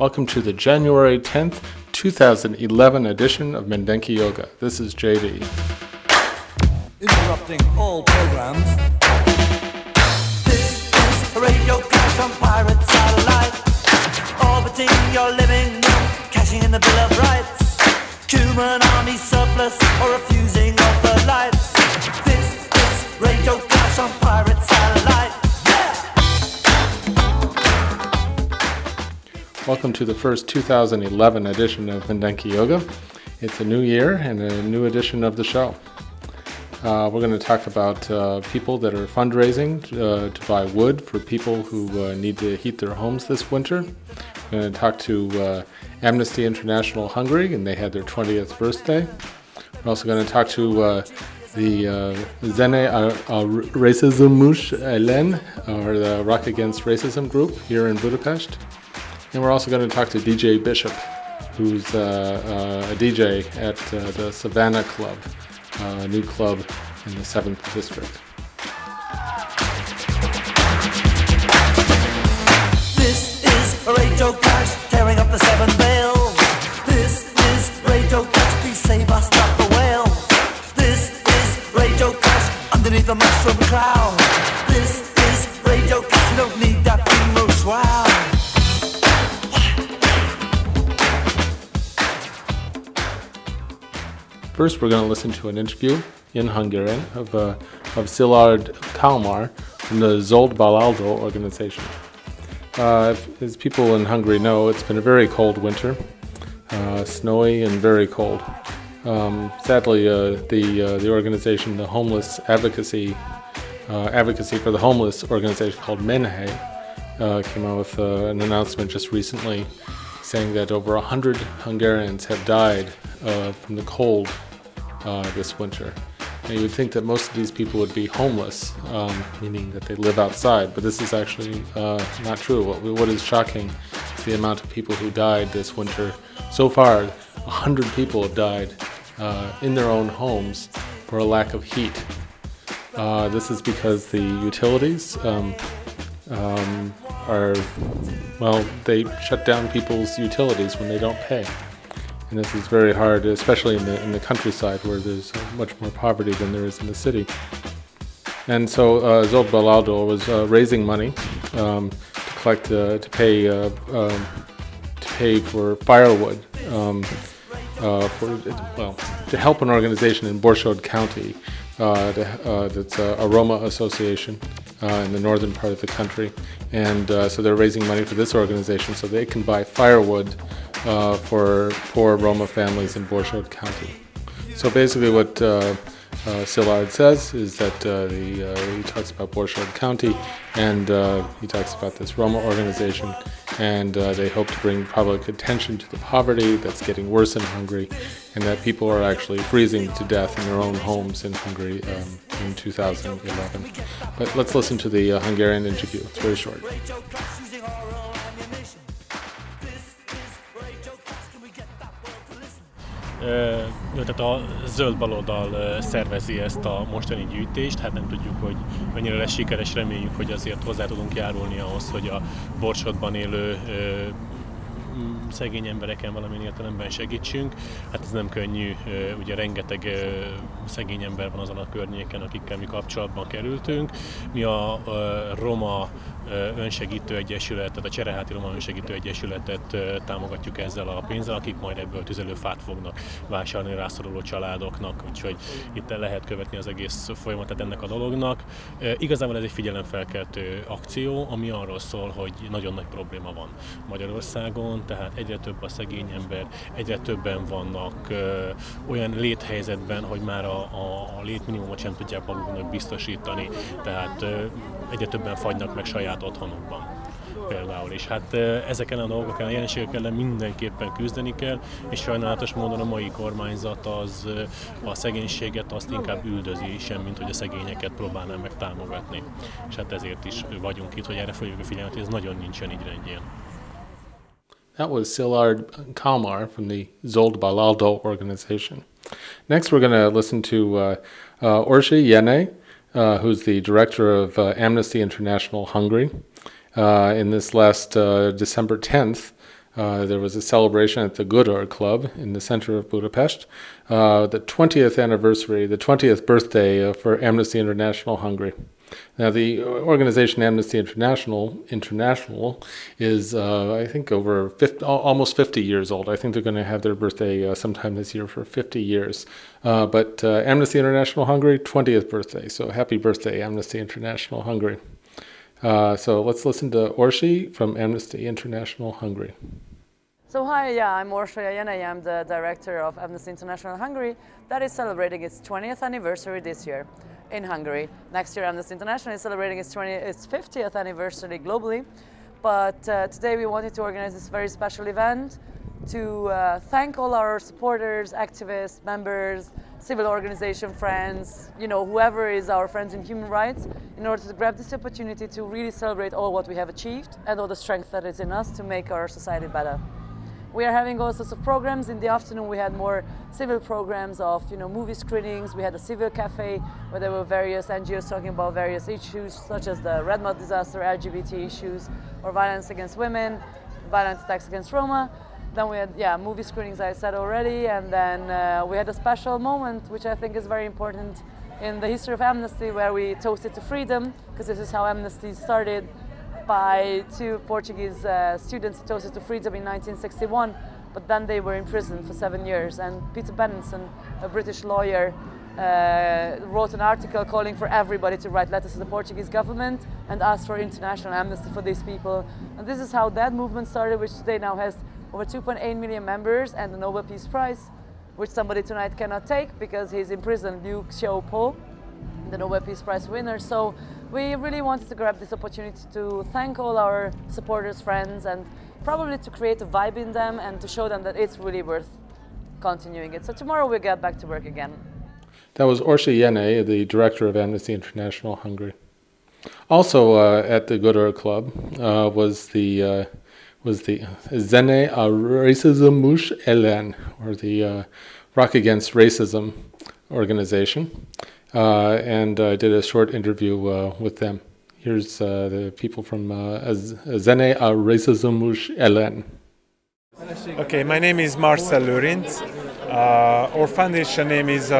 Welcome to the January 10th, 2011 edition of Mindenki Joga. This is JD. Interrupting all programs. This is a radio clash on pirate satellite. Orbiting your living room, cashing in the Bill of Rights. Human army surplus or refusing of the lights. This is radio clash on pirate Welcome to the first 2011 edition of Mindenki Joga. It's a new year and a new edition of the show. Uh, we're going to talk about uh, people that are fundraising uh, to buy wood for people who uh, need to heat their homes this winter. We're going to talk to uh, Amnesty International Hungary, and they had their 20th birthday. We're also going to talk to uh, the Zene Racism Mush Elen, or the Rock Against Racism group here in Budapest. And we're also going to talk to DJ Bishop, who's uh, uh, a DJ at uh, the Savannah Club, a new club in the 7th District. This is radio tearing up the. This is radio please save us, stop the whale. This is radio underneath the mushroom cloud. This is radio we don't need that. First, we're going to listen to an interview in Hungarian of, uh, of Szilard Kalmar from the Zold Baloldal organization. Uh, as people in Hungary know, it's been a very cold winter, uh, snowy and very cold. Um, sadly, uh, the uh, the organization, the homeless advocacy uh, advocacy for the homeless organization called Menhely, came out with an announcement just recently saying that over 100 Hungarians have died from the cold uh, this winter. Now, you would think that most of these people would be homeless, um, meaning that they live outside, but this is actually uh, not true. What, what is shocking is the amount of people who died this winter. So far, 100 people have died uh, in their own homes for a lack of heat. Uh, this is because the utilities um, um, are, well, they shut down people's utilities when they don't pay and this is very hard, especially in the in the countryside where there's much more poverty than there is in the city. And so uh, Baloldal was uh, raising money um, to collect uh, to pay uh, um, to pay for firewood um, uh, for well to help an organization in Borsod County uh, to, that's a Roma association in the northern part of the country, and so they're raising money for this organization so they can buy firewood uh, for poor Roma families in Borsod County. So basically, what uh, uh, Szilard says is that uh, uh, he talks about Borsod County and uh, he talks about this Roma organization, and uh, they hope to bring public attention to the poverty that's getting worse in Hungary, and that people are actually freezing to death in their own homes in Hungary um, in 2011. But let's listen to the Hungarian interview. It's very short. Tehát a zöld baloldal szervezi ezt a mostani gyűjtést, hát nem tudjuk, hogy mennyire lesz sikeres, reméljük, hogy azért hozzá tudunk járulni ahhoz, hogy a Borsodban élő szegény embereken valamilyen értelemben segítsünk. Hát ez nem könnyű, ugye rengeteg szegény ember van azon a környéken, akikkel mi kapcsolatban kerültünk. Mi a Roma Önsegítő Egyesületet, a Csereháti Roma Önsegítő Egyesületet támogatjuk ezzel a pénzzel, akik majd ebből tüzelőfát fognak vásárolni rászoruló családoknak, úgyhogy itt lehet követni az egész folyamatát ennek a dolognak. Igazából ez egy figyelemfelkeltő akció, ami arról szól, hogy nagyon nagy probléma van Magyarországon, tehát egyre több a szegény ember, egyre többen vannak ö, olyan léthelyzetben, hogy már a, a, a létminimumot sem tudják maguknak biztosítani, tehát ö, egyre többen fagynak meg saját otthonukban például. És hát ezeken a dolgok a jelenségek ellen mindenképpen küzdeni kell, és sajnálatos módon a mai kormányzat az a szegénységet azt inkább üldözi sem, mint hogy a szegényeket próbálná meg támogatni. És hát ezért is vagyunk itt, hogy erre fogjuk a figyelmet, hogy ez nagyon nincsen így rendjén. That was Szilard Kalmar from the Zold Baloldal organization. Next, we're going to listen to uh, uh, Orsi Jenei, uh, who's the director of uh, Amnesty International Hungary. Uh, in this last uh, December 10th, Uh, there was a celebration at the Gödör Club in the center of Budapest, the 20th anniversary, the 20th birthday for Amnesty International Hungary. Now, the organization Amnesty International International is, uh, I think, over 50, almost 50 years old. I think they're going to have their birthday uh, sometime this year for 50 years. Uh, but uh, Amnesty International Hungary, 20th birthday. So happy birthday, Amnesty International Hungary. Uh, so let's listen to Orsi from Amnesty International Hungary. So hi, yeah, I'm Orsi Jenei. I'm the director of Amnesty International Hungary that is celebrating its 20th anniversary this year in Hungary. Next year, Amnesty International is celebrating its, 20, its 50th anniversary globally. But uh, today we wanted to organize this very special event to uh, thank all our supporters, activists, members, civil organization friends, you know, whoever is our friends in human rights, in order to grab this opportunity to really celebrate all what we have achieved and all the strength that is in us to make our society better. We are having all sorts of programs. In the afternoon, we had more civil programs of, you know, movie screenings. We had a civil cafe where there were various NGOs talking about various issues, such as the Red Mud disaster, LGBT issues, or violence against women, violent attacks against Roma. Then we had, yeah, movie screenings, I said already, and then uh, we had a special moment, which I think is very important in the history of Amnesty, where we toasted to freedom, because this is how Amnesty started by two Portuguese uh, students toasted to freedom in 1961, but then they were in prison for seven years. And Peter Benenson, a British lawyer, uh, wrote an article calling for everybody to write letters to the Portuguese government and ask for international amnesty for these people. And this is how that movement started, which today now has over 2.8 million members and the Nobel Peace Prize, which somebody tonight cannot take because he's in prison, Liu Xiaobo, the Nobel Peace Prize winner. So we really wanted to grab this opportunity to thank all our supporters, friends, and probably to create a vibe in them and to show them that it's really worth continuing it. So tomorrow we'll get back to work again. That was Orsi Jenei, the director of Amnesty International Hungary. Also uh, at the Gödör Club uh, was the uh, was the Zene a Racism Mush Ellen, or the uh, Rock Against Racism organization and I did a short interview uh, with them. Here's uh, the people from Zene a Racismus Ellen. Okay, my name is Marcel Lőrinc. our foundation name is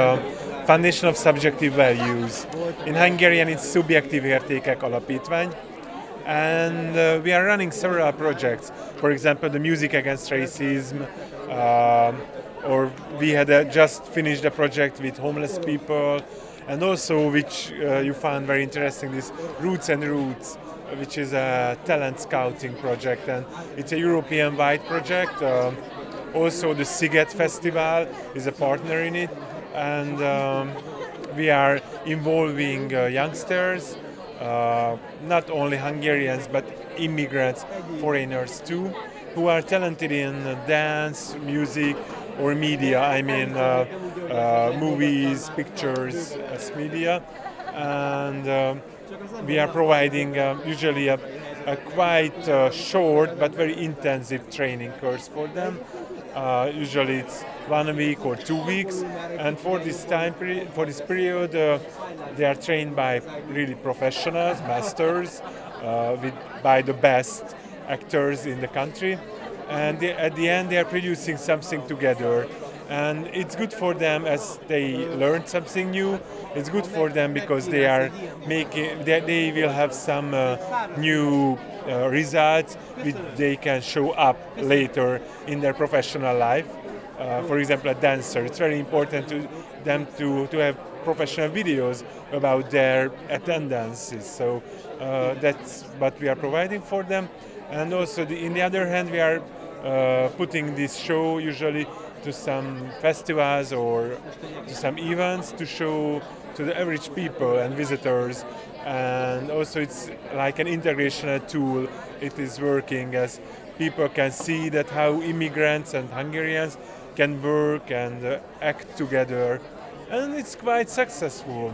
Foundation of Subjective Values. In Hungarian, it's Subjektív Értékek Alapítvány. And uh, we are running several projects. For example, the Music Against Racism, uh, or we had uh, just finished a project with homeless people, and also which uh, you found very interesting this Roots and Routes which is a talent scouting project. And it's a European wide project. Um, also the Sziget Festival is a partner in it. And um, we are involving uh, youngsters uh, not only Hungarians but immigrants foreigners too who are talented in dance music or media I mean uh, movies, pictures as media, and um, we are providing um, usually a, a quite uh, short but very intensive training course for them. Uh, usually it's one week or two weeks, and for this time for this period, uh, they are trained by really professionals, masters, uh, with, by the best actors in the country, and they, at the end they are producing something together and it's good for them as they learn something new. It's good for them because they are making they, they will have some uh, new uh, results which they can show up later in their professional life. Uh, for example a dancer. It's very important to them to, to have professional videos about their attendances. So uh, that's what we are providing for them. And also the, in the other hand we are uh, putting this show usually to some festivals or to some events to show to the average people and visitors and also it's like an integrational tool it is working as people can see that how immigrants and hungarians can work and uh, act together and it's quite successful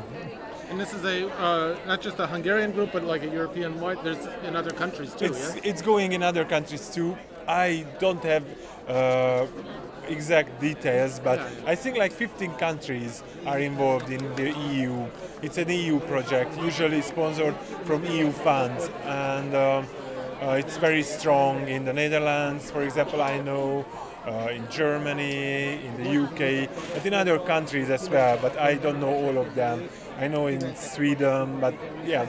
and this is a uh, not just a Hungarian group, but like a European wide. There's in other countries too. It's, yeah? it's going in other countries too. I don't have uh, exact details, but I think like 15 countries are involved in the EU. It's an EU project, usually sponsored from EU funds, and uh, Uh, it's very strong in the Netherlands, for example. I know uh, in Germany, in the UK, and in other countries as well. But I don't know all of them. I know in Sweden, but yeah.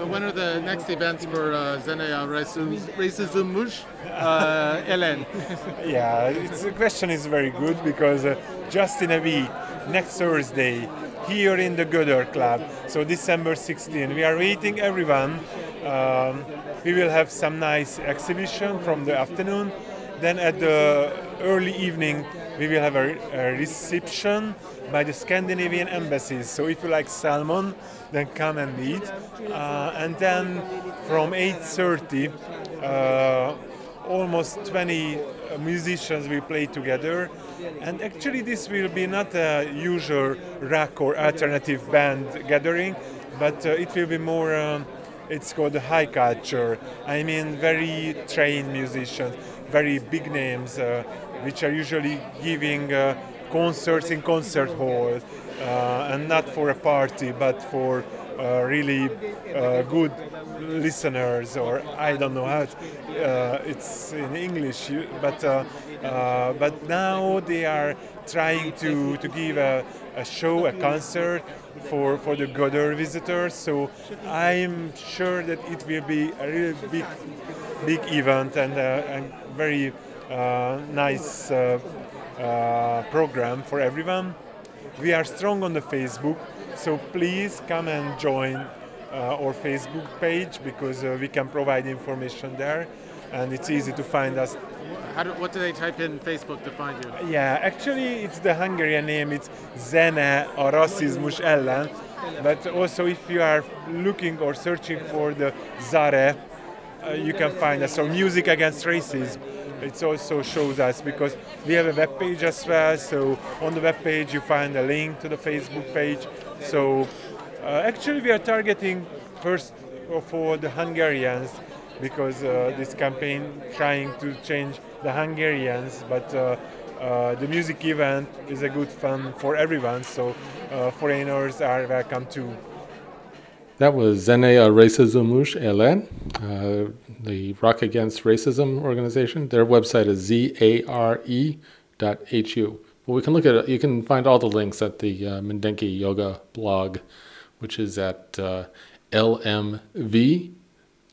So when are the next events for uh, Zenea Racism Mush uh, Ellen? yeah, it's, the question is very good because uh, just in a week, next Thursday, here in the Gödör Club, so December 16, we are waiting everyone. Um, we will have some nice exhibition from the afternoon. Then at the early evening, we will have a, a reception by the Scandinavian embassies. So if you like salmon, then come and eat. Uh, and then from 8:30, uh, almost 20 musicians will play together. And actually, this will be not a usual rock or alternative band gathering, but uh, it will be more. Um, it's called high culture. I mean, very trained musicians, very big names, uh, which are usually giving uh, concerts in concert halls, uh, and not for a party, but for uh, really uh, good listeners, or I don't know how it's in English, but but now they are trying to, to give a, a show, a concert for, for the Gödör visitors. So I'm sure that it will be a really big, big event and a, a very uh, nice uh, uh, program for everyone. We are strong on the Facebook, so please come and join uh, our Facebook page because uh, we can provide information there and it's easy to find us do, what do they type in Facebook to find you? Yeah, actually, it's the Hungarian name. It's Zene a rasszizmus ellen. But also, if you are looking or searching for the Zare, uh, you can find us. So, Music Against Racism. It also shows us because we have a web page as well. So on the web page you find a link to the Facebook page. So uh, actually we are targeting first all the Hungarians because uh, this campaign trying to change the Hungarians, but uh, uh, the music event is a good fun for everyone, so uh, foreigners are welcome too. That was Zenea Racismus Elen, uh, the Rock Against Racism organization. Their website is zare.hu. Well, we can look at it. You can find all the links at the uh, Mindenki Joga blog, which is at uh, lmv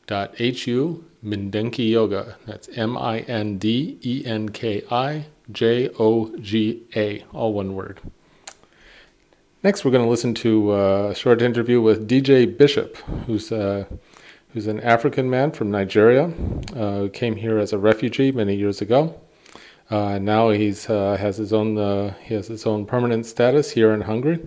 hu Mindenki Joga. That's M I N D E N K I J O G A, all one word. Next, we're going to listen to uh, a short interview with DJ Bishop, who's uh, who's an African man from Nigeria, uh, who came here as a refugee many years ago. Uh, now he's uh, has his own uh, he has his own permanent status here in Hungary,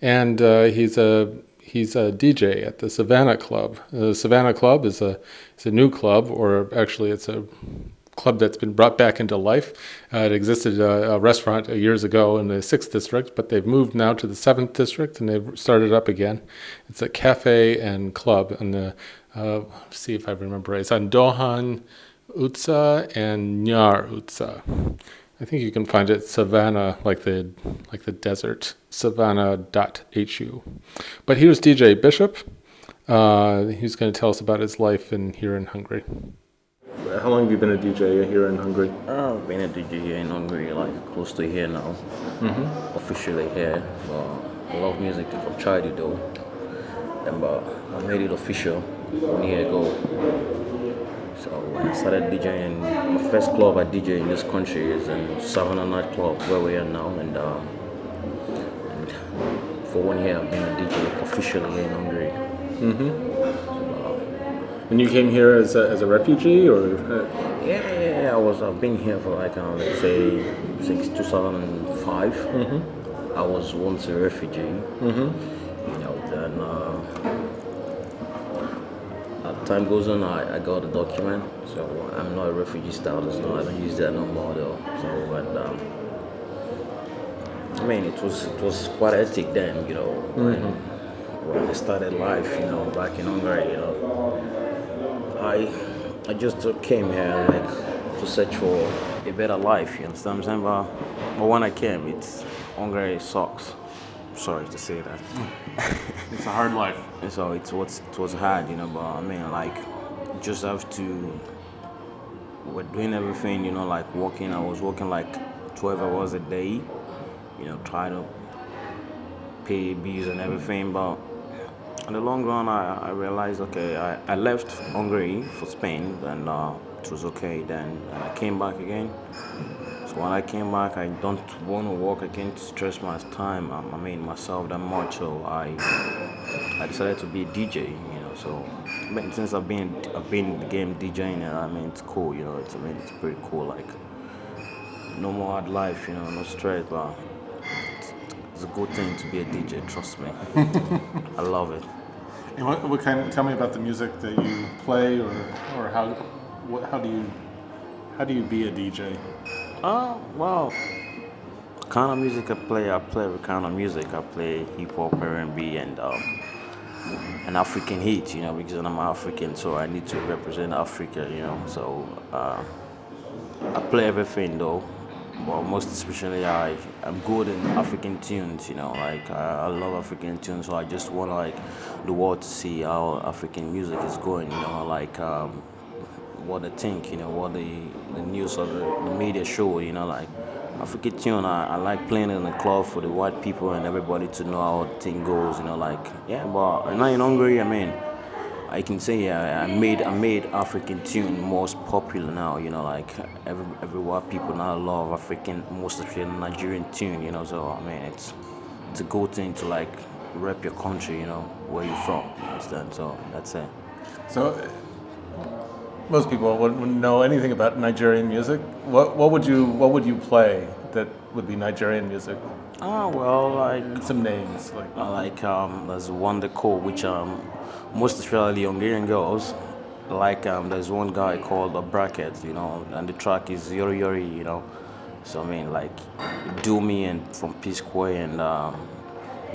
and he's a he's a DJ at the Savannah Club. The Savannah Club is a is a new club, or actually it's a club that's been brought back into life. Uh, it existed a, a, restaurant years ago in the sixth district, but they've moved now to the seventh district and they've started up again. It's a cafe and club on the uh, see if I remember right. It's on Dohan Utca and Nyar Utca. I think you can find it Savannah, like the like the desert, savannah.hu. But here's DJ Bishop. Uh, he's going to tell us about his life in here in Hungary. How long have you been a DJ here in Hungary? Uh, I've been a DJ here in Hungary like close to here now. Mm-hmm. Officially here. I love music from childhood though. And but I made it official one year ago. So when I started DJing, my first club I DJ in this country is in Savannah Nightclub where we are now. And, um, and for one year I've been a DJ officially here in Hungary. Mm-hmm. and you came here as a, as a refugee, or? Yeah, yeah, yeah, I was. I've been here for like uh, let's say since 2005. Mm-hmm. I was once a refugee. Mm-hmm. You know, then uh, time goes on, I, I got a document, so I'm not a refugee status now. I don't use that no more though. So, but um, I mean, it was it was quite hectic then, you know, mm-hmm. when, when I started life, you know, back in Hungary, you know. I I just came here like to search for a better life. You understand what I'm saying? But, but when I came, it's Hungary sucks sorry to say that. it's a hard life. And so it was it was hard, you know. But I mean, like just have to. We're doing everything, you know, like working. I was working like 12 hours a day, you know, trying to pay bills and everything. But in the long run, I, I realized, okay, I, I left Hungary for Spain, and uh, it was okay. Then and I came back again. So when I came back, I don't want to work. I can't stress my time. I mean myself that much. So I I decided to be a DJ. You know, so since I've been I've been in the game DJing, and I mean it's cool. You know, it's I mean it's pretty cool. Like no more hard life. You know, no stress, but. It's, a good thing to be a DJ, trust me. I love it. And what, what kind? Tell me about the music that you play, or or how what, how do you how do you be a DJ? Oh, well, kind of music I play, I play every kind of music. I play hip hop, R&B, and um, an African heat, you know, because I'm African, so I need to represent Africa, you know. So uh, I play everything though, but most especially I I'm good in African tunes, you know. Like I, I love African tunes, so I just want like the world to see how African music is going, you know, like. Um, what they think, you know, what the, the news or the, the media show, you know, like African tune, I, I like playing in the club for the white people and everybody to know how the thing goes, you know, like, yeah, but now in Hungary, I mean, I can say yeah, I made I made African tune most popular now, you know, like every every white people now love African, most especially Nigerian tune, you know, so I mean, it's it's a good thing to like rep your country, you know, where you're from, you understand, so that's it. So most people wouldn't know anything about Nigerian music. What what would you what would you play that would be Nigerian music? Ah, well, like Some names like I like um, there's one they call which um, most especially Hungarian girls like um, there's one guy called a Bracket you know and the track is Yori Yori you know. So I mean like Do Me and from P Square and um,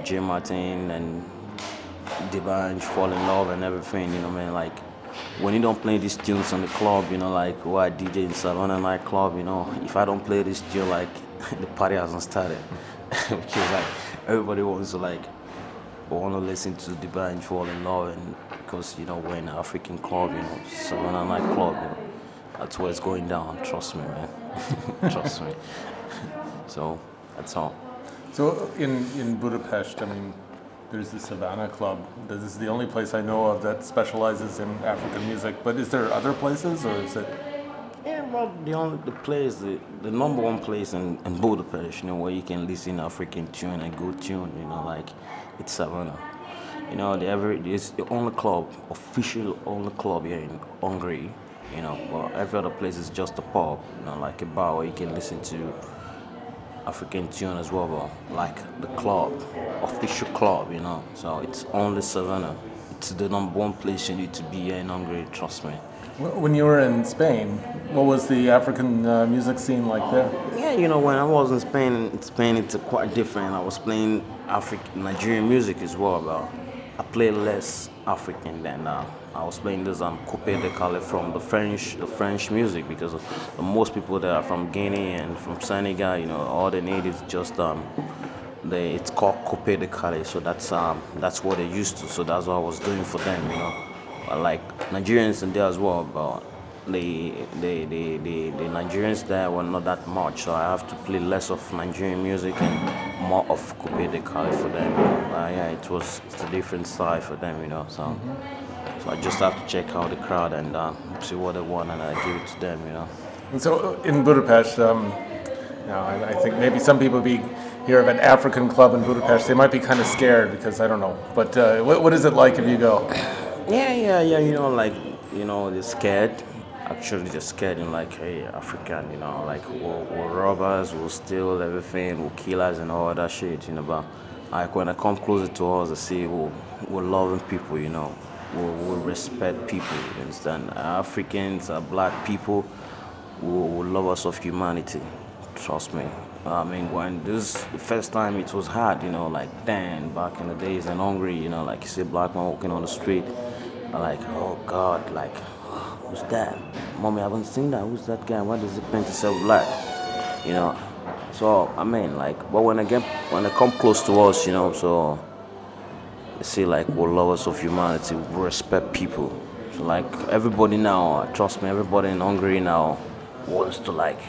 J Martin and D'banj Fall in Love and everything you know what I mean like when you don't play these tunes on the club you know like who I DJ in Savannah nightclub you know if I don't play this tune like the party hasn't started. Because like everybody wants to like want to listen to the band fall in love and because you know we're in an African club you know Savannah nightclub you know that's where it's going down trust me man trust me so that's all So in, in Budapest, I mean, there's the Savannah Club. This is the only place I know of that specializes in African music. But is there other places, or is it? Well, the only the place, the, the number one place in, in Budapest, you know, where you can listen to African tune and good tune, you know, like it's Savannah. You know, the every it's the only club, official only club here in Hungary. You know, but every other place is just a pub, you know, like a bar where you can listen to African tune as well, but like the club, official club, you know. So it's only Savannah. It's the number one place you need to be here in Hungary. Trust me. Wh- When you were in Spain, what was the African uh, music scene like there? Yeah, you know, when I was in Spain, in Spain it's quite different. I was playing African, Nigerian music as well, but I play less African than uh, I was playing this um, Coupé-Décalé from the French, the French music because the most people that are from Guinea and from Senegal, you know, all they need is just um, they, it's called Coupé-Décalé, so that's um, that's what they used to. So that's what I was doing for them, you know. Like Nigerians in there as well, but the the, the, the the Nigerians there were not that much, so I have to play less of Nigerian music and more of Coupé-Décalé for them. Uh, yeah, it was it's a different style for them, you know. So so I just have to check out the crowd and uh, see what they want, and I give it to them, you know. And so uh, in Budapest, um, now I, I think maybe some people be hear of an African club in Budapest. They might be kind of scared because I don't know. But uh, what, what is it like if you go? Yeah, yeah, yeah. You know, like you know, they're scared. Actually, they're scared and like, hey, African, you know, like we're, we're robbers, we'll steal everything, we'll kill us and all that shit, you know. But like when I come closer to us, I see we're, we're loving people, you know. We we respect people. You understand? Africans are black people. We, we lovers of humanity. Trust me. I mean, when this the first time it was hard, you know, like then back in the days in Hungary, you know, like you see black man walking on the street, like, oh God, like, who's that? Mommy, I haven't seen that. Who's that guy? Why does he paint himself black? You know. So I mean, like, but when I get when they come close to us, you know, so they say like we're lovers of humanity, we respect people. So like everybody now, trust me, everybody in Hungary now wants to like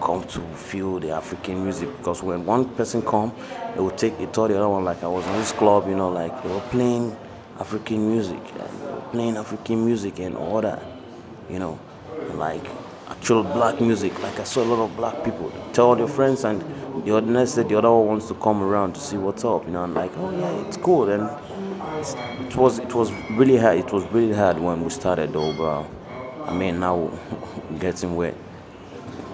come to feel the African music because when one person come, they will take it, tell the other one like I was in this club, you know, like they were playing African music, and playing African music and all that, you know, like actual black music. Like I saw a lot of black people. Tell their friends and the other next day the other one wants to come around to see what's up, you know, I'm like oh yeah, it's cool. And it's, it was it was really hard. It was really hard when we started though, but I mean now getting wet.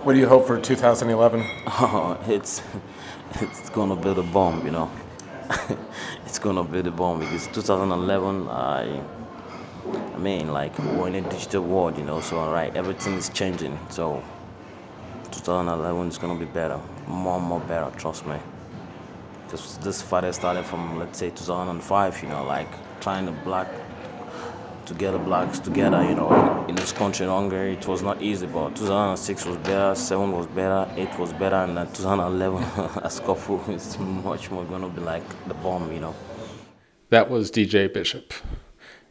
What do you hope for 2011? Oh, it's it's gonna be the bomb, you know. It's gonna be the bomb because 2011, I I mean, like we're in a digital world, you know. So alright, everything is changing. So 2011 is gonna be better, more and more better. Trust me. This this fight started from let's say 2005, you know, like trying to black to get the blacks together, you know, in this country in Hungary. It was not easy, but 2006 was better, 7 was better, 8 was better, and then 2011, Ascofu is much more to be like the bomb, you know. That was DJ Bishop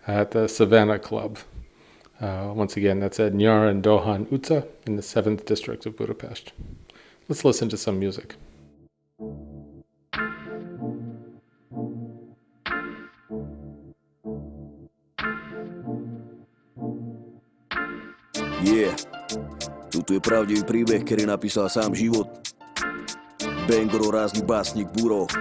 at the Savannah Club. Uh, once again, that's at Nyar and Dohan Utca in the 7th district of Budapest. Let's listen to some music. Yeah. Toto je pravdivý príbeh, ktorý napísal sám život. Bangro, rázny básnik Buro.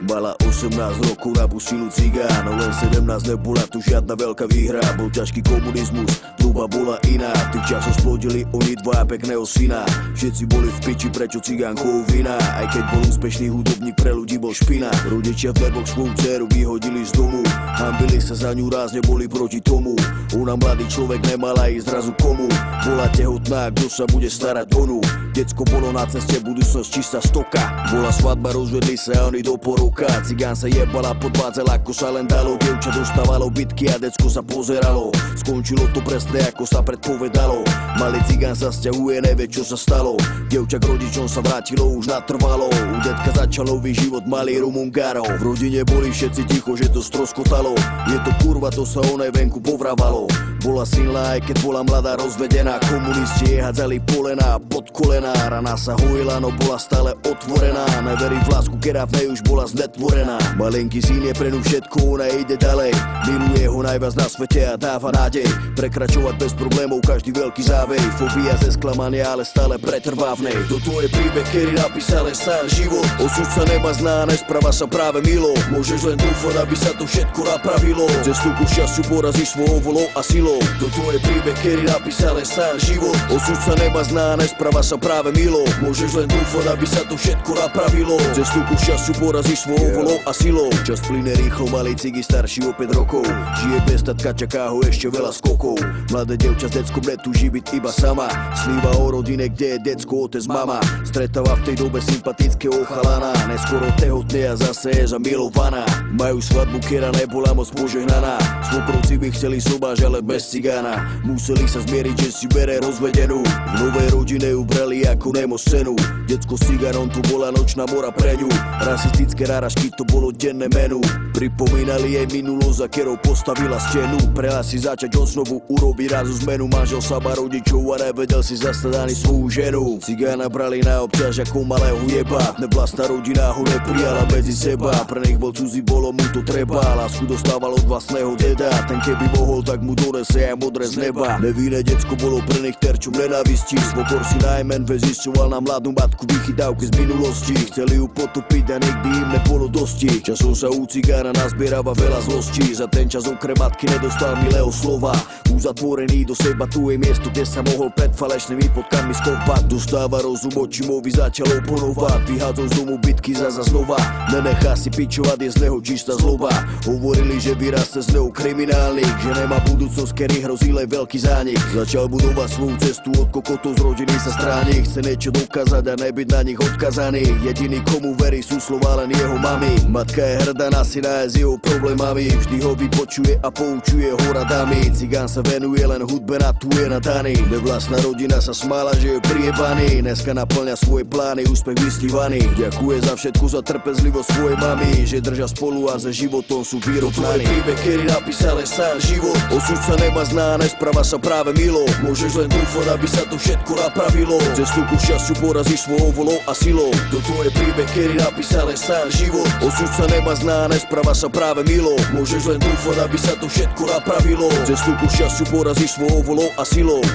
Mala 18 rokov na businu cigáno Len 17 nebola tu žiadna veľká výhra. Bol ťažký komunizmus, doba bola iná. V tých časoch splodili oni dva pekného syna. Všetci boli v piči, prečo cigánkou vina? Aj keď bol úspešný hudobník, pre ľudí bol špina. Rodičia v lebok svoju dceru vyhodili z domu. Hambili sa za ňu, rázne boli proti tomu. Ona mladý človek nemala ísť zrazu komu. Bola tehotná, kto sa bude starať o Decko bolo na ceste, budúcnosť čistá stoka Bola svadba, rozvedli sa oni do poruka. Cigán sa jebala, podvádzal ako sa len dalo. Dievča dostávalo bitky a decko sa pozeralo. Skončilo to presne ako sa predpovedalo. Malý cigán sa sťahuje, nevie čo sa stalo. Dievča k rodičom sa vrátilo už natrvalo. U detka začal nový život malý Rumungárov V rodine boli všetci ticho, že to stroskotalo. Je to kurva, to sa onej venku povrávalo Bola silná, aj keď bola mladá rozvedená. Komunisti jej hadzali polená pod kolená Rana sa hojila, no bola stále otvorená. Neverí v lásku, keď v nej už bola znetvorená. Malenký syn je pre ňu všetko, ona ide ďalej. Miluje ho najviac na svete a dáva nádej. Prekračovať bez problémov každý veľký závej. Fobia ze sklamania, ale stále pretrvá v nej Toto je príbeh, ktorý napísal len sám život. Osud sa nemá zná, nesprava sa práve milo. Môžeš len dúfať, aby sa to všetko napravilo. Cestu ku šťastiu porazíš svojou volou a silou Toto je príbeh, ktorý napísal len sám život. Osud sa nemá zná, nesprava sa práve milo. Môžeš len dúfať, aby sa to všetko napravilo. Cestu ku šťastiu porazíš svojou volou a silou Čas plyne rýchlo, malý cigy starší o 5 rokov. Žije bez tatka, čaká ho ešte veľa skokov. Mladé devča s deckom netúži byť iba sama. Sníva o rodine, kde je decko, otec, mama. Stretáva v tej dobe sympatického chalana. Neskoro tehotne a zase je zamilovaná. Majú svadbu, kera nebola moc požehnaná. Svokrovci by chceli sobáž, ale bez cigána. Museli sa zmieriť, že si bere rozvedenú. V novej rodine ju brali ako nemo scénu Decko s cigárom tu bola nočná mora pre ňu. Rasistické ráražky to bolo denné menu. Pripomínali jej minulosť, a kerou postavila stenu. Prela si začať on znovu urobiť razu zmenu. Manžel sama rodičov a nevedel si zastať ani svoju ženu. Cigána brali na obťaž ako malého jeba. Nevlastná rodina ho neprijala medzi seba. Pre nich bol cudzí, bolo mu to treba. Lásku dostával od vlastného deda. Ten keby mohol, tak mu donese aj modré z neba. Nevinné decko bolo pre nich terčom nenavistí. Svokor si najmen zisťoval na mladú matku vychytávky z minulosti. Chceli ju potopiť a nikdy im nebolo dosti. Časom sa u cigána nazbierava veľa zlosti. Za ten čas okrem matky nedostal milého slova. Uzatvorený do seba tu je miesto, kde sa mohol pred falešnými podkami skovať Dostáva rozum očimovi začal oponovať Vyhádzol z domu bitky za znova. Nenechá si pičovať, je z neho čistá zloba. Hovorili, že vyraste z neho kriminálnik Že nemá budúcnosť, kedy hrozil aj veľký zánik. Začal budovať svoju cestu od kokotov z rodiny sa stráni. Chce niečo dokázať a nebyť na nich odkazaný. Jediný komu verí sú slova len jeho mami. Matka je hrdá na syna s jeho problémami. Vždy ho vypočuje a poučuje ho radami Cigán sa venuje len hudbe na tu je nadaný Nevlastná rodina sa smála, že je priebaný. Dneska naplňa svoje plány, úspech vysnívaný Ďakuje za všetku, za trpezlivosť svojej mami Že držia spolu a za životom sú vyrovnaní príbeh, ktorý napísal len sám život. Osud sa nemá znáne, správa sa práve milo. Môžeš len dúfať, aby sa to všetko napravilo. Cestu ku šťastiu porazíš svojou volou a silou. Toto je príbeh, ktorý napísal len sám život. Osud sa nemá znáne, správa sa práve milo. Môžeš len dúfať, aby sa to všetko napravilo. Cestu ku šťastiu porazíš svojou volou a silou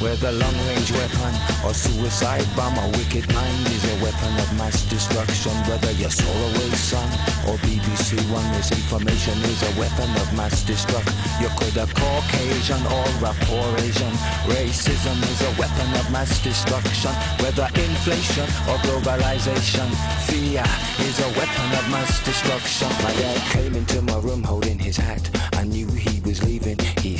Whether long-range weapon or suicide bomb, a wicked mind is a weapon of mass destruction. Whether you're Soloway son or BBC One, misinformation is a weapon of mass destruction. You could a Caucasian or a poor Asian. Racism is a weapon of mass destruction. Whether inflation or globalization, fear is a weapon of mass destruction. My dad came into my room holding his hat. I knew. He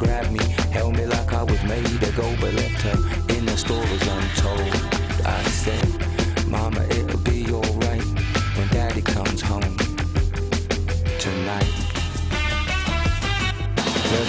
Grabbed me, held me like I was made to go, but left her in the stories untold. I said, Mama, it'll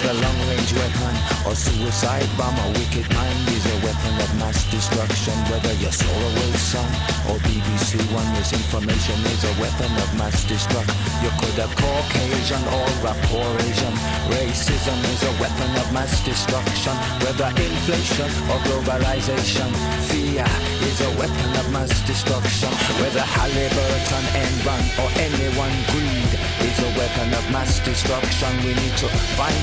Whether long-range weapon or suicide bomb, a wicked mind is a weapon of mass destruction. Whether you're Soloway son or BBC One, misinformation is a weapon of mass destruction. You could have Caucasian or a poor Asian. Racism is a weapon of mass destruction. Whether inflation or globalization, fear is a weapon of mass destruction. Whether Halliburton, Enron or anyone greed is a weapon of mass destruction. We need to find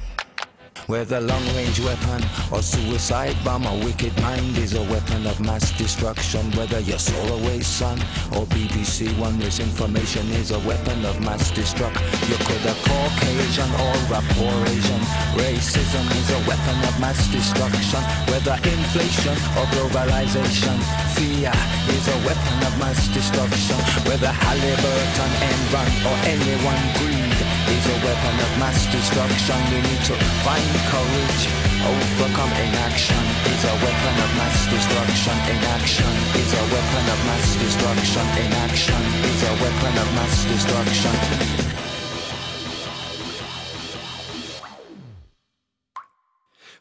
Whether long-range weapon or suicide bomb, a wicked mind is a weapon of mass destruction. Whether you're Soloway son or BBC One, misinformation is a weapon of mass destruction. You could have Caucasian or a poor Asian. Racism is a weapon of mass destruction. Whether inflation or globalization, fear is a weapon of mass destruction. Whether Halliburton, Enron or anyone greed is a weapon of mass destruction. We need to find courage. Overcome inaction is a weapon of mass destruction. Inaction is a weapon of mass destruction. Inaction is a weapon of mass destruction.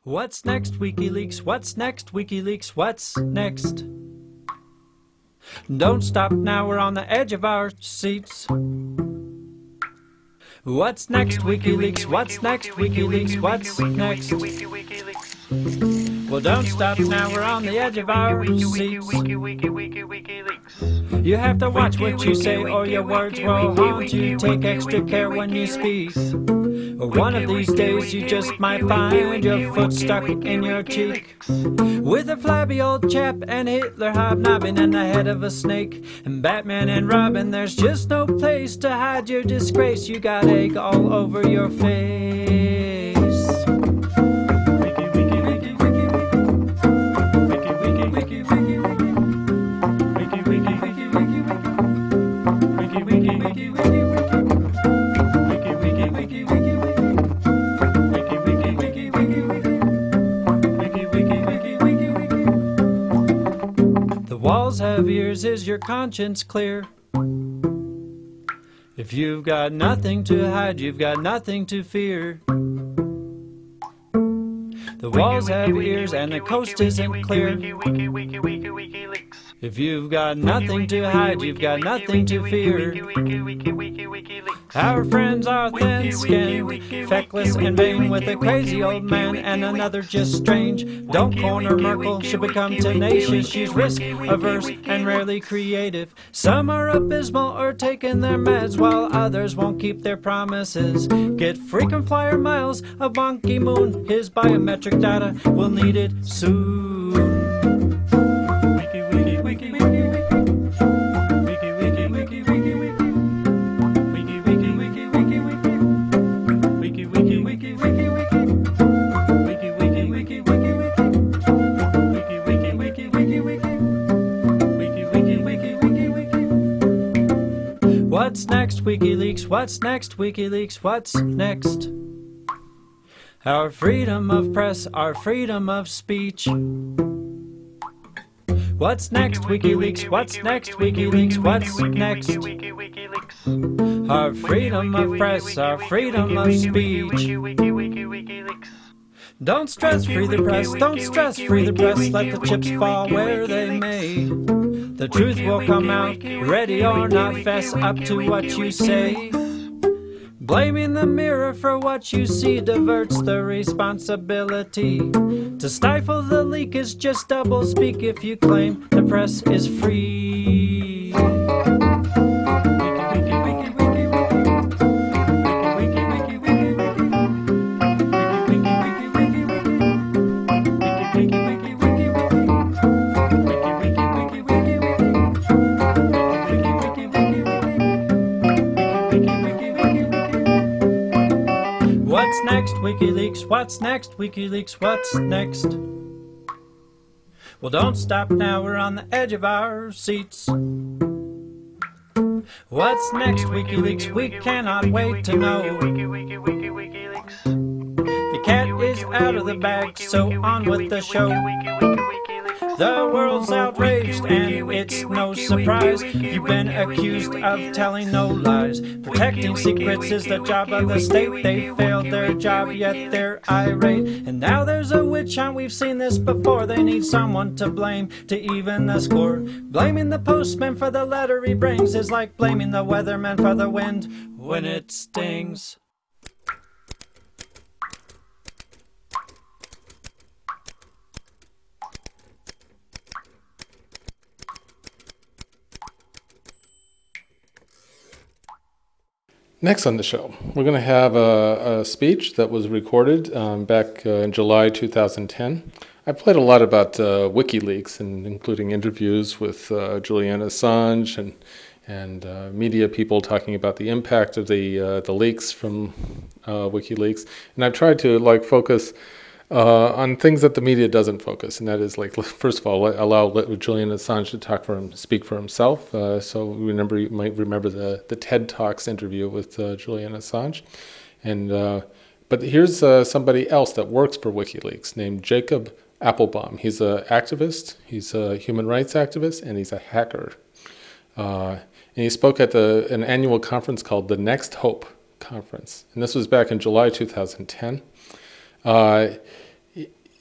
What's next, WikiLeaks? What's next, WikiLeaks? What's next? Don't stop now, we're on the edge of our seats. What's next, WikiLeaks? What's next, WikiLeaks? What's next? Well, don't stop now, we're on the edge of our seats. You have to watch what you say, or your words will haunt you. Take extra care when you speak. One of these days you just might find your foot stuck in your cheek. With a flabby old chap and Hitler hobnobbing and the head of a snake. And Batman and Robin, there's just no place to hide your disgrace. You got egg all over your face. Have ears, is your conscience clear? If you've got nothing to hide, you've got nothing to fear. The walls have ears and the coast isn't clear. If you've got nothing to hide, you've got nothing to fear. Our friends are thin skinned, feckless and vain, with a crazy old man and another just strange. Don't corner Merkel, she'll become tenacious. She's risk averse and rarely creative. Some are abysmal or taking their meds, while others won't keep their promises. Get frequent flyer miles of Ki Moon. His biometric data will need it soon. What's next, WikiLeaks? What's next, WikiLeaks? What's next? Our freedom of press, our freedom of speech. What's next, WikiLeaks? What's next, WikiLeaks? What's next? Our freedom of press, our freedom of speech. Don't stress free the press, don't stress free the press, let the chips fall where they may. The truth will come out, ready or not, fess up to what you say. Blaming the mirror for what you see diverts the responsibility. To stifle the leak is just double speak if you claim the press is free. WikiLeaks? What's next, WikiLeaks? What's next? Well, don't stop now, we're on the edge of our seats. What's next, WikiLeaks? We cannot wait to know. The cat is out of the bag, so on with the show. The world's outraged, and it's no surprise. You've been accused of telling no lies. Protecting secrets is the job of the state. They failed their job, yet they're irate. And now there's a witch hunt, we've seen this before. They need someone to blame to even the score. Blaming the postman for the letter he brings is like blaming the weatherman for the wind when it stings. Next on the show, we're going to have a, a speech that was recorded um, back uh, in July 2010. I played a lot about uh, WikiLeaks, and including interviews with uh, Julian Assange and and uh, media people talking about the impact of the uh, the leaks from uh, WikiLeaks. And I've tried to like focus uh, on things that the media doesn't focus, and that is like first of all allow let Julian Assange to talk for him, speak for himself. Uh, so remember, you might remember the the TED Talks interview with uh, Julian Assange, and uh, but here's uh, somebody else that works for WikiLeaks named Jacob Appelbaum. He's an activist, he's a human rights activist, and he's a hacker. Uh, and he spoke at the an annual conference called the Next Hope Conference, and this was back in July 2010.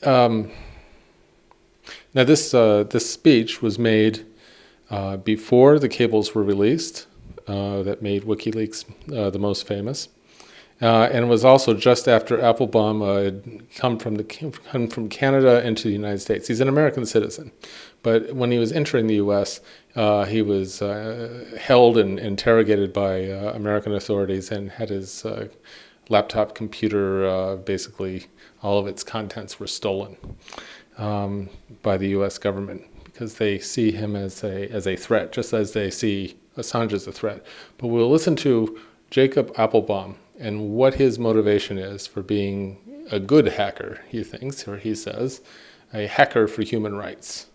Um, now, this uh, this speech was made uh, before the cables were released uh, that made WikiLeaks uh, the most famous, uh, and it was also just after Appelbaum uh, had come from the come from Canada into the United States. He's an American citizen, but when he was entering the U.S., he was held and interrogated by American authorities and had his laptop computer, basically all of its contents were stolen um, by the U.S. government because they see him as a as a threat, just as they see Assange as a threat. But we'll listen to Jacob Appelbaum and what his motivation is for being a good hacker. He thinks, or he says, a hacker for human rights,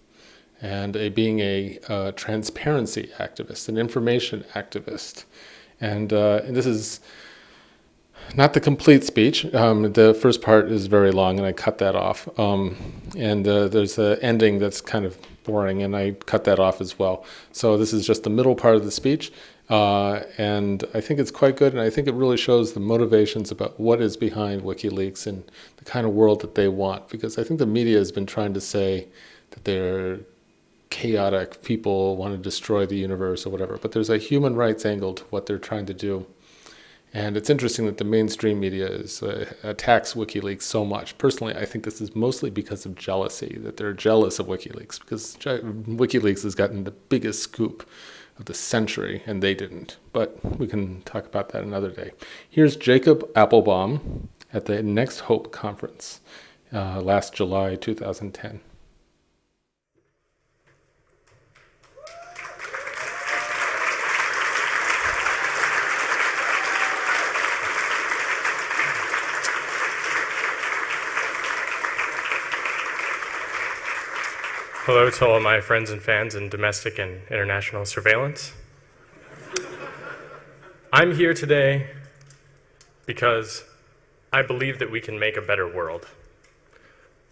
and a, being a, a transparency activist, an information activist, and, uh, and this is not the complete speech. Um, the first part is very long, and I cut that off. Um, and uh, there's an ending that's kind of boring, and I cut that off as well. So this is just the middle part of the speech, uh, and I think it's quite good, and I think it really shows the motivations about what is behind WikiLeaks and the kind of world that they want. Because I think the media has been trying to say that they're chaotic people want to destroy the universe or whatever, but there's a human rights angle to what they're trying to do. And it's interesting that the mainstream media is, uh, attacks WikiLeaks so much. Personally, I think this is mostly because of jealousy, that they're jealous of WikiLeaks, because WikiLeaks has gotten the biggest scoop of the century, and they didn't. But we can talk about that another day. Here's Jacob Appelbaum at the Next Hope conference uh, last July 2010. Hello to all my friends and fans in domestic and international surveillance. I'm here today because I believe that we can make a better world.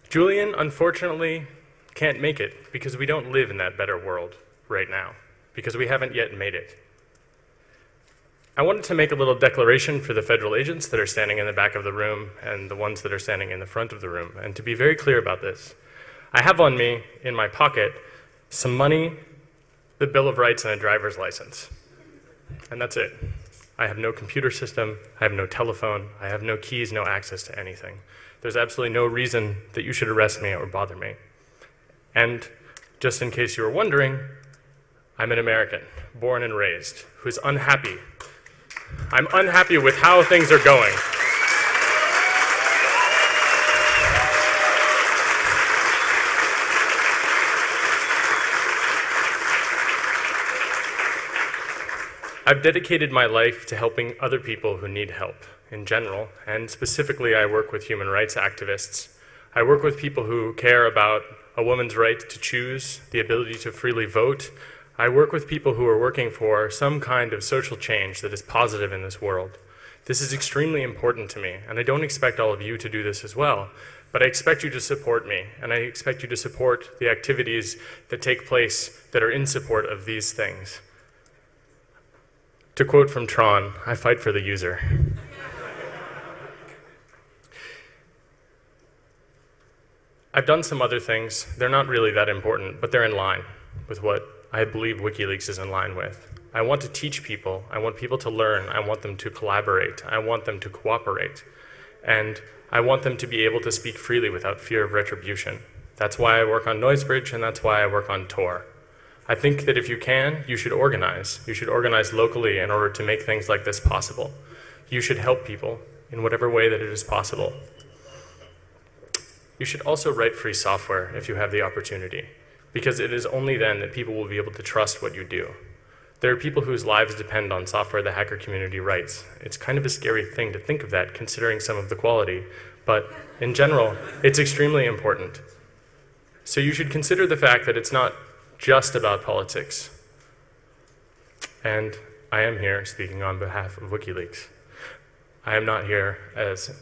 Julian, unfortunately, can't make it because we don't live in that better world right now, because we haven't yet made it. I wanted to make a little declaration for the federal agents that are standing in the back of the room and the ones that are standing in the front of the room, and to be very clear about this. I have on me, in my pocket, some money, the Bill of Rights, and a driver's license. And that's it. I have no computer system, I have no telephone, I have no keys, no access to anything. There's absolutely no reason that you should arrest me or bother me. And just in case you were wondering, I'm an American, born and raised, who's unhappy. I'm unhappy with how things are going. I've dedicated my life to helping other people who need help in general, and specifically, I work with human rights activists. I work with people who care about a woman's right to choose, the ability to freely vote. I work with people who are working for some kind of social change that is positive in this world. This is extremely important to me, and I don't expect all of you to do this as well, but I expect you to support me, and I expect you to support the activities that take place that are in support of these things. To quote from Tron, I fight for the user. I've done some other things. They're not really that important, but they're in line with what I believe WikiLeaks is in line with. I want to teach people. I want people to learn. I want them to collaborate. I want them to cooperate. And I want them to be able to speak freely without fear of retribution. That's why I work on Noisebridge, and that's why I work on Tor. I think that if you can, you should organize. You should organize locally in order to make things like this possible. You should help people in whatever way that it is possible. You should also write free software if you have the opportunity, because it is only then that people will be able to trust what you do. There are people whose lives depend on software the hacker community writes. It's kind of a scary thing to think of that, considering some of the quality, but in general, it's extremely important. So you should consider the fact that it's not just about politics. And I am here speaking on behalf of WikiLeaks. I am not here as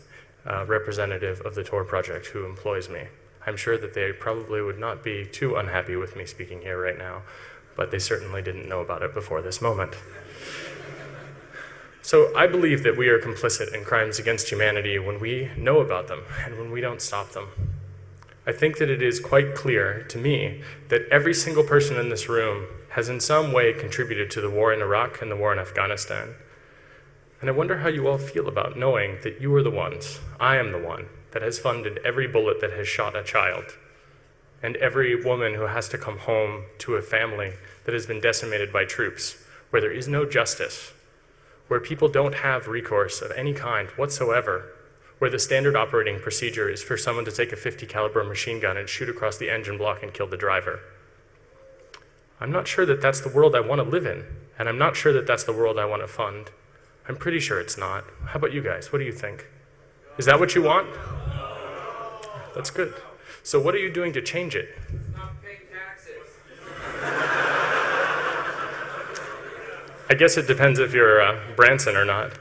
a representative of the Tor project who employs me. I'm sure that they probably would not be too unhappy with me speaking here right now, but they certainly didn't know about it before this moment. So I believe that we are complicit in crimes against humanity when we know about them and when we don't stop them. I think that it is quite clear to me that every single person in this room has in some way contributed to the war in Iraq and the war in Afghanistan. And I wonder how you all feel about knowing that you are the ones, I am the one, that has funded every bullet that has shot a child, and every woman who has to come home to a family that has been decimated by troops, where there is no justice, where people don't have recourse of any kind whatsoever, where the standard operating procedure is for someone to take a 50 caliber machine gun and shoot across the engine block and kill the driver. I'm not sure that that's the world I want to live in, and I'm not sure that that's the world I want to fund. I'm pretty sure it's not. How about you guys? What do you think? Is that what you want? That's good. So, what are you doing to change it? I guess it depends if you're uh, Branson or not.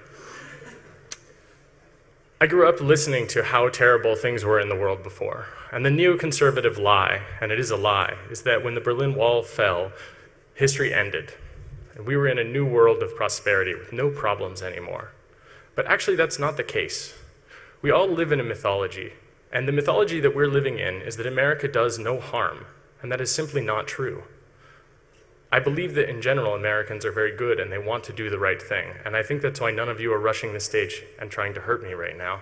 I grew up listening to how terrible things were in the world before. And the neoconservative lie, and it is a lie, is that when the Berlin Wall fell, history ended. And we were in a new world of prosperity with no problems anymore. But actually, that's not the case. We all live in a mythology, and the mythology that we're living in is that America does no harm, and that is simply not true. I believe that in general Americans are very good and they want to do the right thing, and I think that's why none of you are rushing the stage and trying to hurt me right now.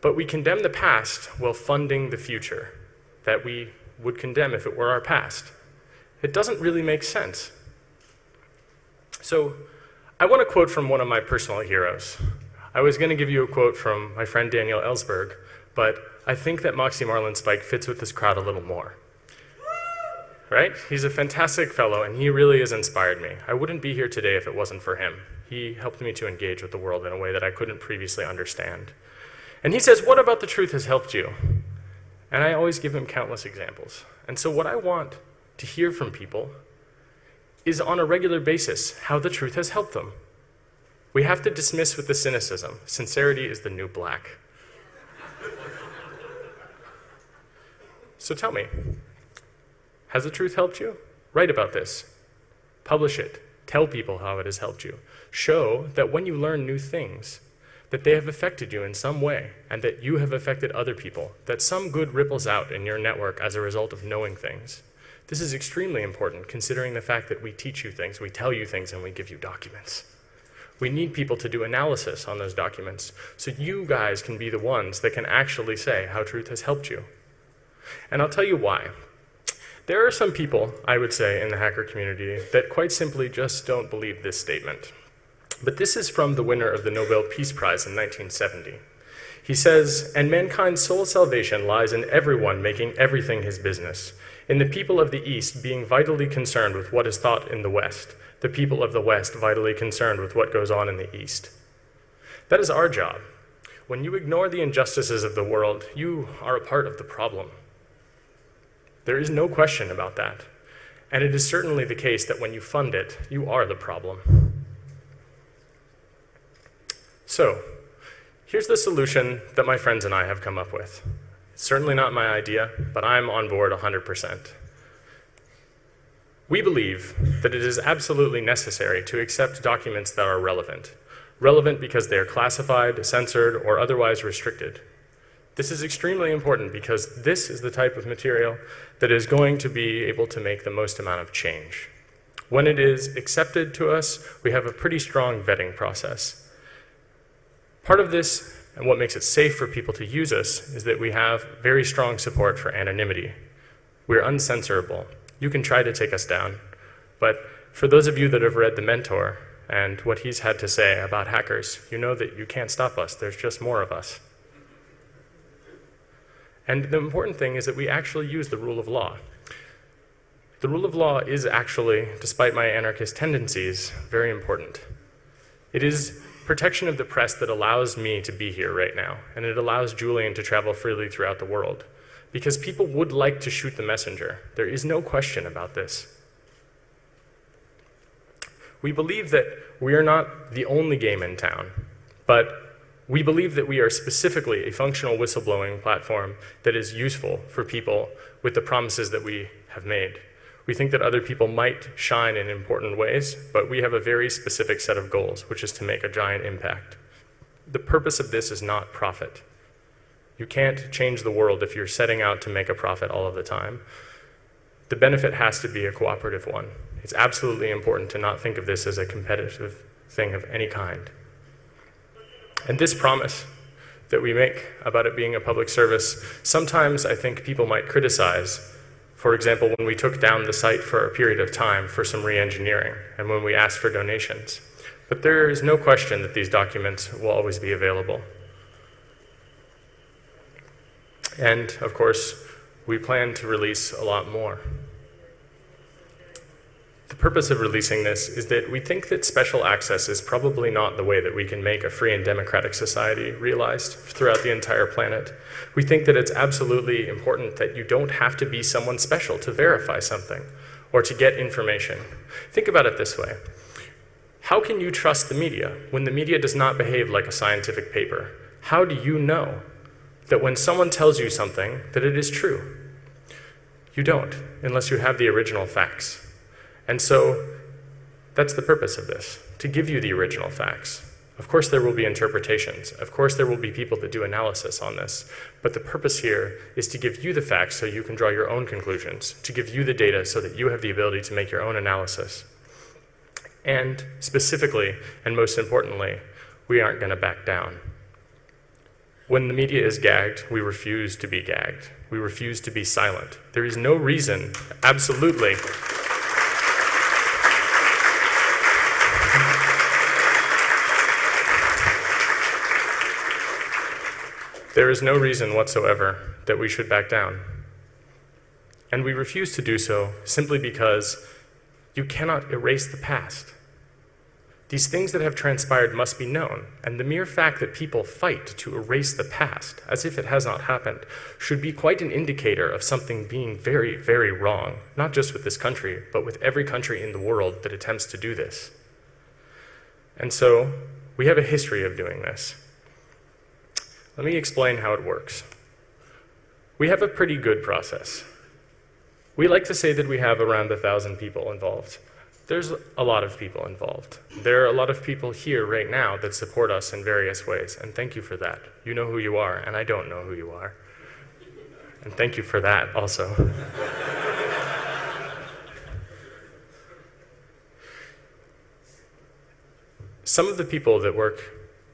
But we condemn the past while funding the future that we would condemn if it were our past. It doesn't really make sense. So, I want to quote from one of my personal heroes. I was going to give you a quote from my friend Daniel Ellsberg, but I think that Moxie Marlinspike fits with this crowd a little more right? He's a fantastic fellow, and he really has inspired me. I wouldn't be here today if it wasn't for him. He helped me to engage with the world in a way that I couldn't previously understand. And he says, What about the truth has helped you? And I always give him countless examples. And so, what I want to hear from people is on a regular basis how the truth has helped them. We have to dismiss with the cynicism sincerity is the new black. So tell me, has the truth helped you? Write about this. Publish it. Tell people how it has helped you. Show that when you learn new things, that they have affected you in some way, and that you have affected other people, that some good ripples out in your network as a result of knowing things. This is extremely important considering the fact that we teach you things, we tell you things, and we give you documents. We need people to do analysis on those documents so you guys can be the ones that can actually say how truth has helped you. And I'll tell you why. There are some people, I would say, in the hacker community that quite simply just don't believe this statement. But this is from the winner of the Nobel Peace Prize in 1970. He says, And mankind's sole salvation lies in everyone making everything his business, in the people of the East being vitally concerned with what is thought in the West, the people of the West vitally concerned with what goes on in the East. That is our job. When you ignore the injustices of the world, you are a part of the problem. There is no question about that. And it is certainly the case that when you fund it, you are the problem. So, here's the solution that my friends and I have come up with. It's certainly not my idea, but I'm on board 100%. We believe that it is absolutely necessary to accept documents that are relevant. Relevant because they are classified, censored, or otherwise restricted. This is extremely important because this is the type of material that is going to be able to make the most amount of change. When it is accepted to us, we have a pretty strong vetting process. Part of this, and what makes it safe for people to use us, is that we have very strong support for anonymity. We're uncensorable. You can try to take us down, but for those of you that have read The Mentor and what he's had to say about hackers, you know that you can't stop us. There's just more of us. And the important thing is that we actually use the rule of law. The rule of law is actually, despite my anarchist tendencies, very important. It is protection of the press that allows me to be here right now, and it allows Julian to travel freely throughout the world. Because people would like to shoot the messenger. There is no question about this. We believe that we are not the only game in town, but we believe that we are specifically a functional whistleblowing platform that is useful for people with the promises that we have made. We think that other people might shine in important ways, but we have a very specific set of goals, which is to make a giant impact. The purpose of this is not profit. You can't change the world if you're setting out to make a profit all of the time. The benefit has to be a cooperative one. It's absolutely important to not think of this as a competitive thing of any kind. And this promise that we make about it being a public service, sometimes I think people might criticize For example, when we took down the site for a period of time for some re engineering and when we asked for donations. But there is no question that these documents will always be available. And of course, we plan to release a lot more. The purpose of releasing this is that we think that special access is probably not the way that we can make a free and democratic society realized throughout the entire planet. We think that it's absolutely important that you don't have to be someone special to verify something or to get information. Think about it this way How can you trust the media when the media does not behave like a scientific paper? How do you know that when someone tells you something, that it is true? You don't, unless you have the original facts. And so that's the purpose of this to give you the original facts. Of course, there will be interpretations. Of course, there will be people that do analysis on this. But the purpose here is to give you the facts so you can draw your own conclusions, to give you the data so that you have the ability to make your own analysis. And specifically, and most importantly, we aren't going to back down. When the media is gagged, we refuse to be gagged. We refuse to be silent. There is no reason, absolutely. There is no reason whatsoever that we should back down. And we refuse to do so simply because you cannot erase the past. These things that have transpired must be known, and the mere fact that people fight to erase the past, as if it has not happened, should be quite an indicator of something being very, very wrong, not just with this country, but with every country in the world that attempts to do this. And so, we have a history of doing this. Let me explain how it works. We have a pretty good process. We like to say that we have around a thousand people involved. There's a lot of people involved. There are a lot of people here right now that support us in various ways, and thank you for that. You know who you are, and I don't know who you are. And thank you for that also. Some of the people that work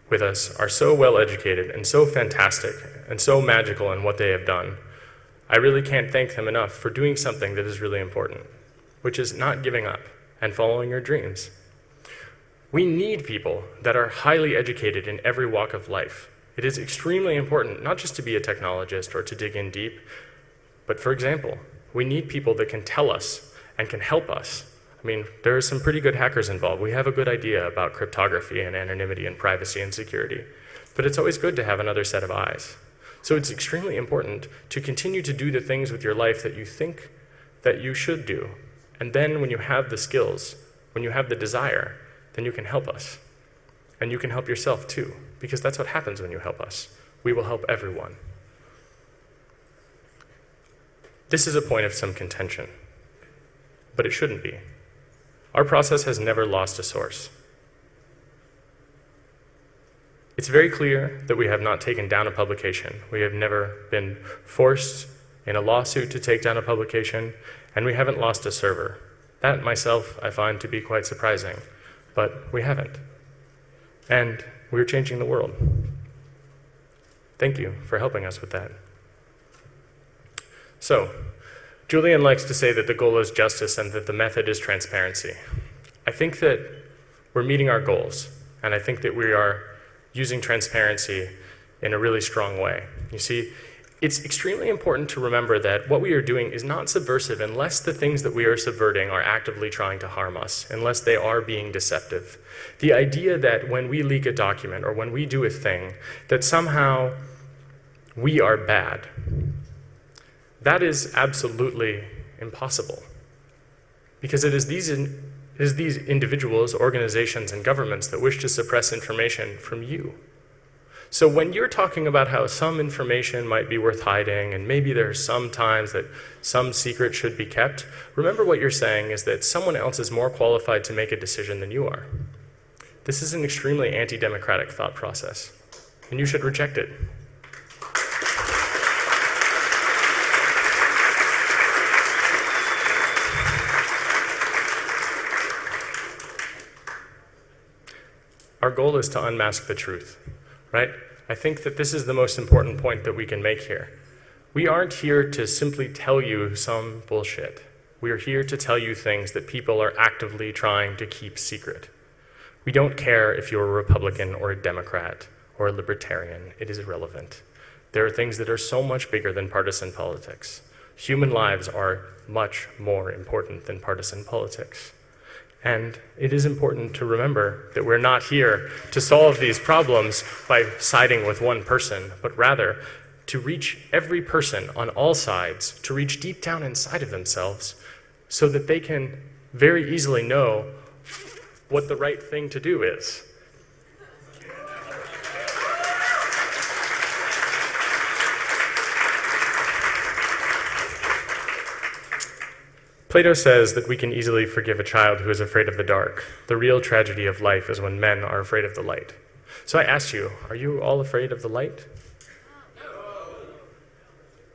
with us are so well educated and so fantastic and so magical in what they have done. I really can't thank them enough for doing something that is really important, which is not giving up and following your dreams. We need people that are highly educated in every walk of life. It is extremely important not just to be a technologist or to dig in deep, but for example, we need people that can tell us and can help us I mean, there are some pretty good hackers involved. We have a good idea about cryptography and anonymity and privacy and security. But it's always good to have another set of eyes. So it's extremely important to continue to do the things with your life that you think that you should do. And then when you have the skills, when you have the desire, then you can help us. And you can help yourself too, because that's what happens when you help us. We will help everyone. This is a point of some contention, but it shouldn't be. Our process has never lost a source. It's very clear that we have not taken down a publication. We have never been forced in a lawsuit to take down a publication, and we haven't lost a server. That myself I find to be quite surprising, but we haven't. And we're changing the world. Thank you for helping us with that. So, Julian likes to say that the goal is justice and that the method is transparency. I think that we're meeting our goals, and I think that we are using transparency in a really strong way. You see, it's extremely important to remember that what we are doing is not subversive unless the things that we are subverting are actively trying to harm us, unless they are being deceptive. The idea that when we leak a document or when we do a thing, that somehow we are bad that is absolutely impossible. Because it is these, in, it is these individuals, organizations, and governments that wish to suppress information from you. So when you're talking about how some information might be worth hiding, and maybe there are some times that some secret should be kept, remember what you're saying is that someone else is more qualified to make a decision than you are. This is an extremely anti democratic thought process, and you should reject it. Our goal is to unmask the truth, right? I think that this is the most important point that we can make here. We aren't here to simply tell you some bullshit. We are here to tell you things that people are actively trying to keep secret. We don't care if you're a Republican or a Democrat or a Libertarian, it is irrelevant. There are things that are so much bigger than partisan politics. Human lives are much more important than partisan politics. And it is important to remember that we're not here to solve these problems by siding with one person, but rather to reach every person on all sides, to reach deep down inside of themselves, so that they can very easily know what the right thing to do is. Plato says that we can easily forgive a child who is afraid of the dark. The real tragedy of life is when men are afraid of the light. So I asked you, are you all afraid of the light?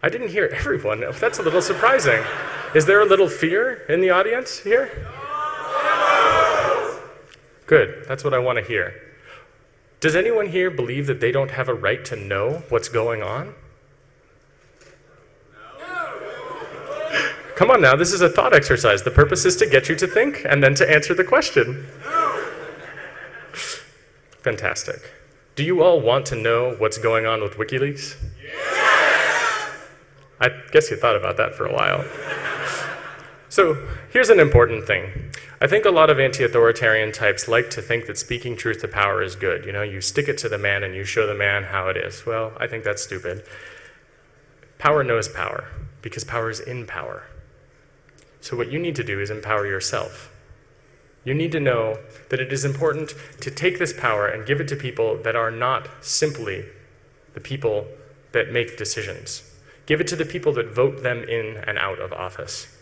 I didn't hear everyone. That's a little surprising. Is there a little fear in the audience here? Good. That's what I want to hear. Does anyone here believe that they don't have a right to know what's going on? Come on now, this is a thought exercise. The purpose is to get you to think and then to answer the question. Fantastic. Do you all want to know what's going on with WikiLeaks? I guess you thought about that for a while. So, here's an important thing. I think a lot of anti authoritarian types like to think that speaking truth to power is good. You know, you stick it to the man and you show the man how it is. Well, I think that's stupid. Power knows power because power is in power. So, what you need to do is empower yourself. You need to know that it is important to take this power and give it to people that are not simply the people that make decisions. Give it to the people that vote them in and out of office.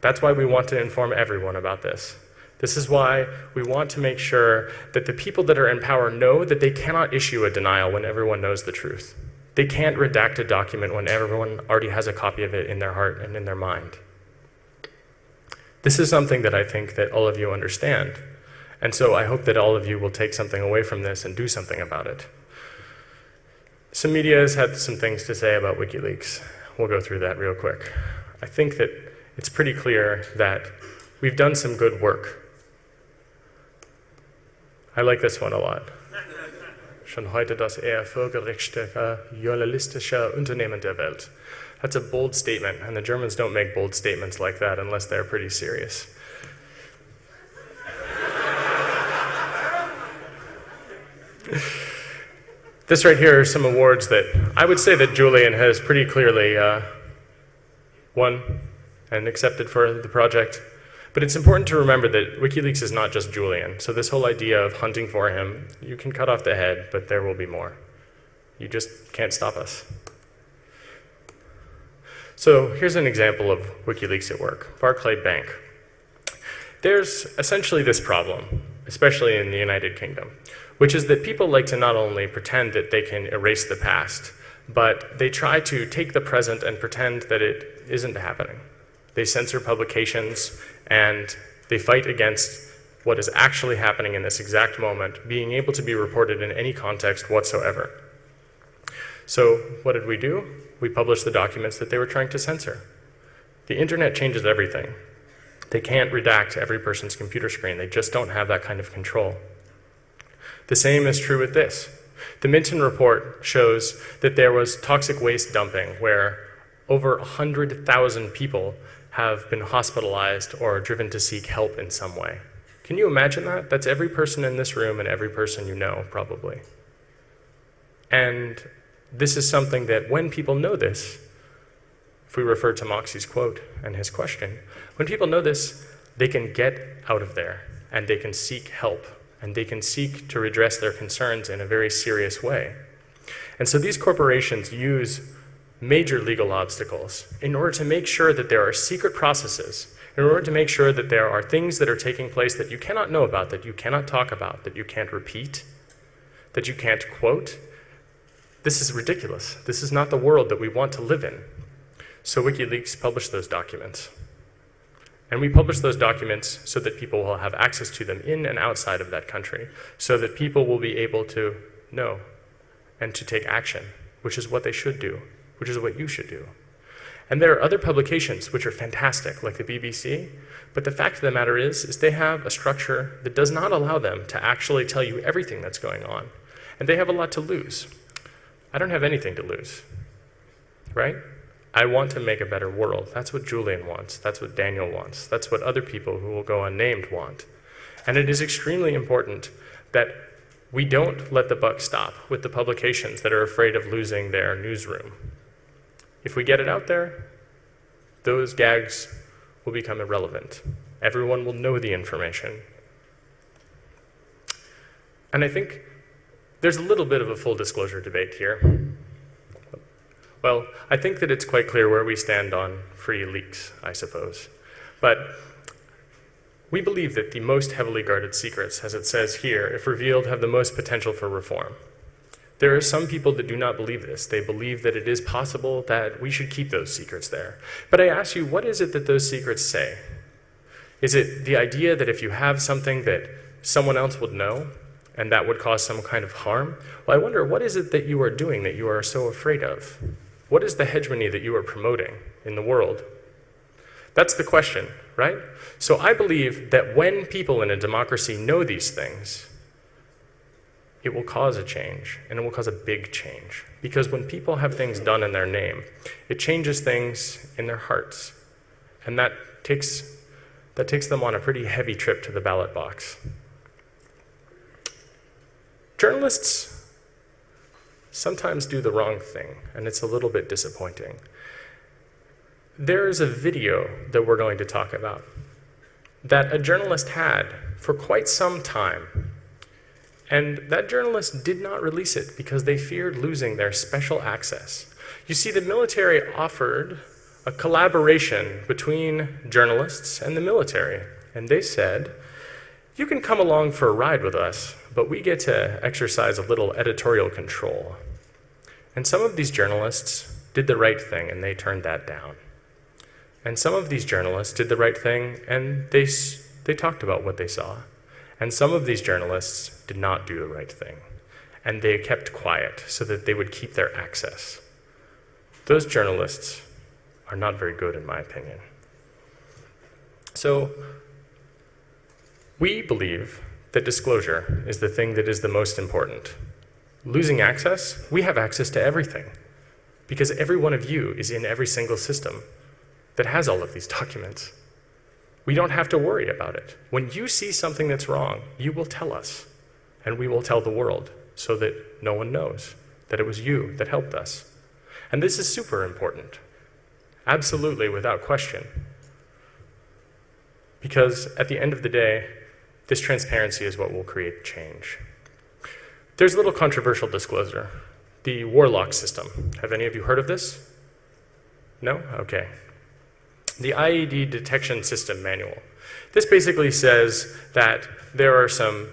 That's why we want to inform everyone about this. This is why we want to make sure that the people that are in power know that they cannot issue a denial when everyone knows the truth. They can't redact a document when everyone already has a copy of it in their heart and in their mind. This is something that I think that all of you understand. And so I hope that all of you will take something away from this and do something about it. Some media has had some things to say about WikiLeaks. We'll go through that real quick. I think that it's pretty clear that we've done some good work. I like this one a lot. Schon heute das erfolgreichste journalistische Unternehmen der Welt. That's a bold statement, and the Germans don't make bold statements like that unless they're pretty serious. this right here are some awards that I would say that Julian has pretty clearly uh, won and accepted for the project. But it's important to remember that WikiLeaks is not just Julian. So this whole idea of hunting for him, you can cut off the head, but there will be more. You just can't stop us. So here's an example of WikiLeaks at work, Barclay Bank. There's essentially this problem, especially in the United Kingdom, which is that people like to not only pretend that they can erase the past, but they try to take the present and pretend that it isn't happening. They censor publications and they fight against what is actually happening in this exact moment being able to be reported in any context whatsoever. So, what did we do? We published the documents that they were trying to censor. The internet changes everything. They can't redact every person's computer screen, they just don't have that kind of control. The same is true with this. The Minton report shows that there was toxic waste dumping where over 100,000 people have been hospitalized or driven to seek help in some way. Can you imagine that? That's every person in this room and every person you know, probably. And this is something that when people know this, if we refer to Moxie's quote and his question, when people know this, they can get out of there and they can seek help and they can seek to redress their concerns in a very serious way. And so these corporations use major legal obstacles in order to make sure that there are secret processes, in order to make sure that there are things that are taking place that you cannot know about, that you cannot talk about, that you can't repeat, that you can't quote, this is ridiculous. This is not the world that we want to live in. So WikiLeaks published those documents. And we publish those documents so that people will have access to them in and outside of that country, so that people will be able to know and to take action, which is what they should do. which is what you should do. And there are other publications which are fantastic, like the BBC, but the fact of the matter is, is they have a structure that does not allow them to actually tell you everything that's going on. And they have a lot to lose. I don't have anything to lose, right? I want to make a better world. That's what Julian wants. That's what Daniel wants. That's what other people who will go unnamed want. And it is extremely important that we don't let the buck stop with the publications that are afraid of losing their newsroom. If we get it out there, those gags will become irrelevant. Everyone will know the information. And I think there's a little bit of a full disclosure debate here. Well, I think that it's quite clear where we stand on free leaks, I suppose. But we believe that the most heavily guarded secrets, as it says here, if revealed, have the most potential for reform. There are some people that do not believe this. They believe that it is possible that we should keep those secrets there. But I ask you, what is it that those secrets say? Is it the idea that if you have something that someone else would know and that would cause some kind of harm? Well, I wonder, what is it that you are doing that you are so afraid of? What is the hegemony that you are promoting in the world? That's the question, right? So I believe that when people in a democracy know these things, it will cause a change, and it will cause a big change. Because when people have things done in their name, it changes things in their hearts. And that takes, that takes them on a pretty heavy trip to the ballot box. Journalists sometimes do the wrong thing, and it's a little bit disappointing. There is a video that we're going to talk about that a journalist had for quite some time and that journalist did not release it because they feared losing their special access. You see, the military offered a collaboration between journalists and the military. And they said, You can come along for a ride with us, but we get to exercise a little editorial control. And some of these journalists did the right thing and they turned that down. And some of these journalists did the right thing and they, they talked about what they saw. And some of these journalists did not do the right thing, and they kept quiet so that they would keep their access. Those journalists are not very good, in my opinion. So, we believe that disclosure is the thing that is the most important. Losing access, we have access to everything because every one of you is in every single system that has all of these documents. We don't have to worry about it. When you see something that's wrong, you will tell us, and we will tell the world so that no one knows that it was you that helped us. And this is super important, absolutely without question. Because at the end of the day, this transparency is what will create change. There's a little controversial disclosure the Warlock system. Have any of you heard of this? No? Okay the IED detection system manual. This basically says that there are some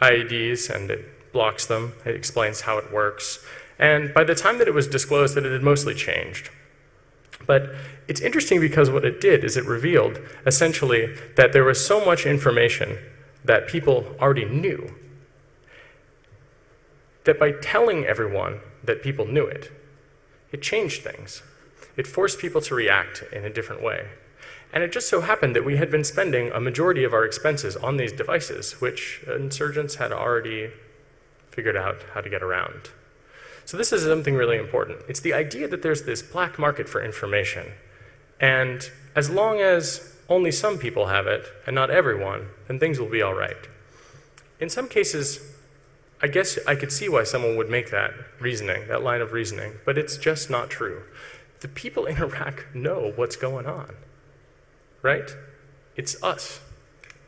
IEDs and it blocks them. It explains how it works. And by the time that it was disclosed that it had mostly changed. But it's interesting because what it did is it revealed essentially that there was so much information that people already knew that by telling everyone that people knew it, it changed things it forced people to react in a different way. And it just so happened that we had been spending a majority of our expenses on these devices, which insurgents had already figured out how to get around. So, this is something really important. It's the idea that there's this black market for information. And as long as only some people have it, and not everyone, then things will be all right. In some cases, I guess I could see why someone would make that reasoning, that line of reasoning, but it's just not true the people in Iraq know what's going on, right? It's us.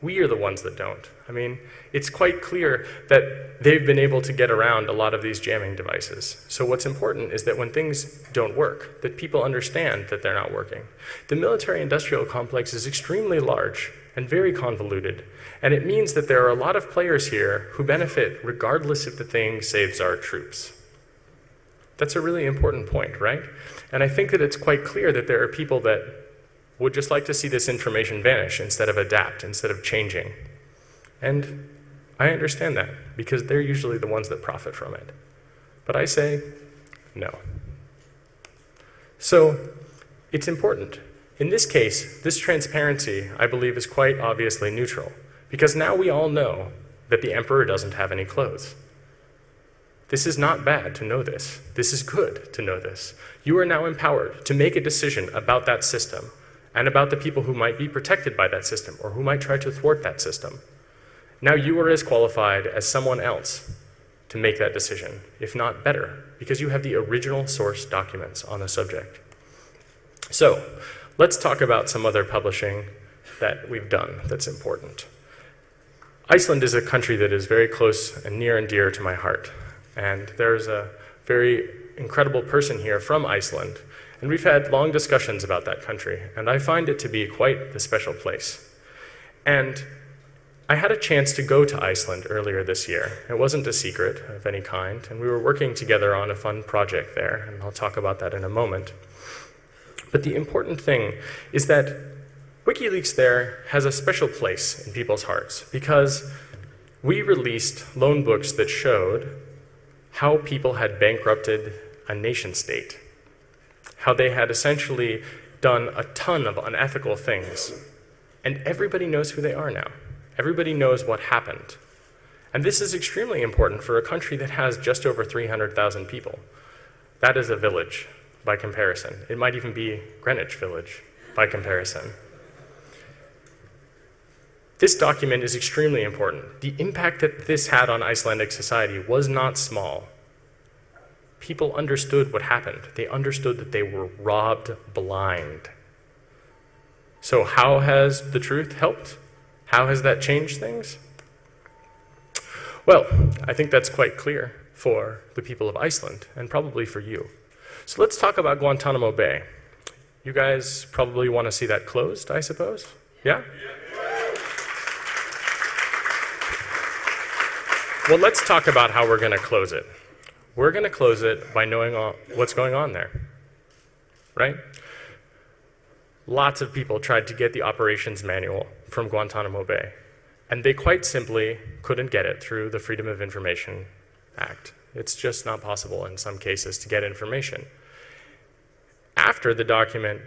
We are the ones that don't. I mean, it's quite clear that they've been able to get around a lot of these jamming devices. So, what's important is that when things don't work, that people understand that they're not working. The military industrial complex is extremely large and very convoluted, and it means that there are a lot of players here who benefit regardless if the thing saves our troops. That's a really important point, right? And I think that it's quite clear that there are people that would just like to see this information vanish instead of adapt, instead of changing. And I understand that because they're usually the ones that profit from it. But I say, no. So it's important. In this case, this transparency, I believe, is quite obviously neutral, because now we all know that the emperor doesn't have any clothes. This is not bad to know this. This is good to know this. You are now empowered to make a decision about that system and about the people who might be protected by that system or who might try to thwart that system. Now you are as qualified as someone else to make that decision, if not better, because you have the original source documents on the subject. So, let's talk about some other publishing that we've done that's important. Iceland is a country that is very close and near and dear to my heart. And there's a very incredible person here from Iceland. And we've had long discussions about that country. And I find it to be quite a special place. And I had a chance to go to Iceland earlier this year. It wasn't a secret of any kind. And we were working together on a fun project there. And I'll talk about that in a moment. But the important thing is that WikiLeaks there has a special place in people's hearts because we released loan books that showed how people had bankrupted a nation state, how they had essentially done a ton of unethical things. And everybody knows who they are now. Everybody knows what happened. And this is extremely important for a country that has just over 300,000 people. That is a village by comparison. It might even be Greenwich Village by comparison. This document is extremely important. The impact that this had on Icelandic society was not small. People understood what happened. They understood that they were robbed blind. So, how has the truth helped? How has that changed things? Well, I think that's quite clear for the people of Iceland and probably for you. So, let's talk about Guantanamo Bay. You guys probably want to see that closed, I suppose? Yeah? Well, let's talk about how we're going to close it. We're going to close it by knowing what's going on there, right? Lots of people tried to get the operations manual from Guantanamo Bay, and they quite simply couldn't get it through the Freedom of Information Act. It's just not possible in some cases to get information. After the document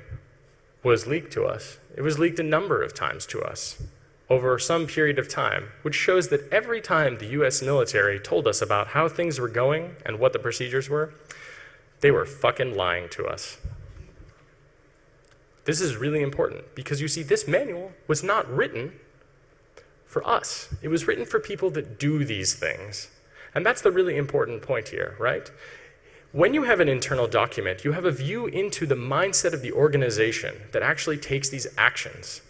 was leaked to us, it was leaked a number of times to us over some period of time, which shows that every time the US military told us about how things were going and what the procedures were, they were fucking lying to us. This is really important because you see, this manual was not written for us, it was written for people that do these things. And that's the really important point here, right? When you have an internal document, you have a view into the mindset of the organization that actually takes these actions.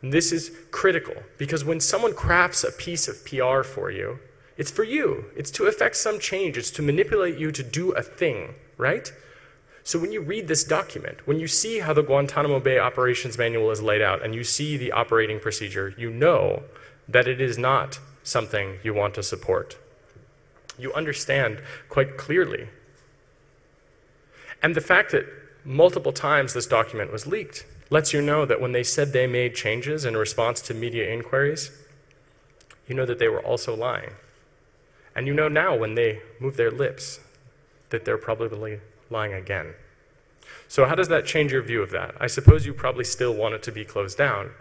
And this is critical because when someone crafts a piece of PR for you, it's for you. It's to effect some change. It's to manipulate you to do a thing, right? So when you read this document, when you see how the Guantanamo Bay Operations Manual is laid out and you see the operating procedure, you know that it is not something you want to support. You understand quite clearly. And the fact that multiple times this document was leaked lets you know that when they said they made changes in response to media inquiries, you know that they were also lying. And you know now when they move their lips that they're probably lying again. So, how does that change your view of that? I suppose you probably still want it to be closed down,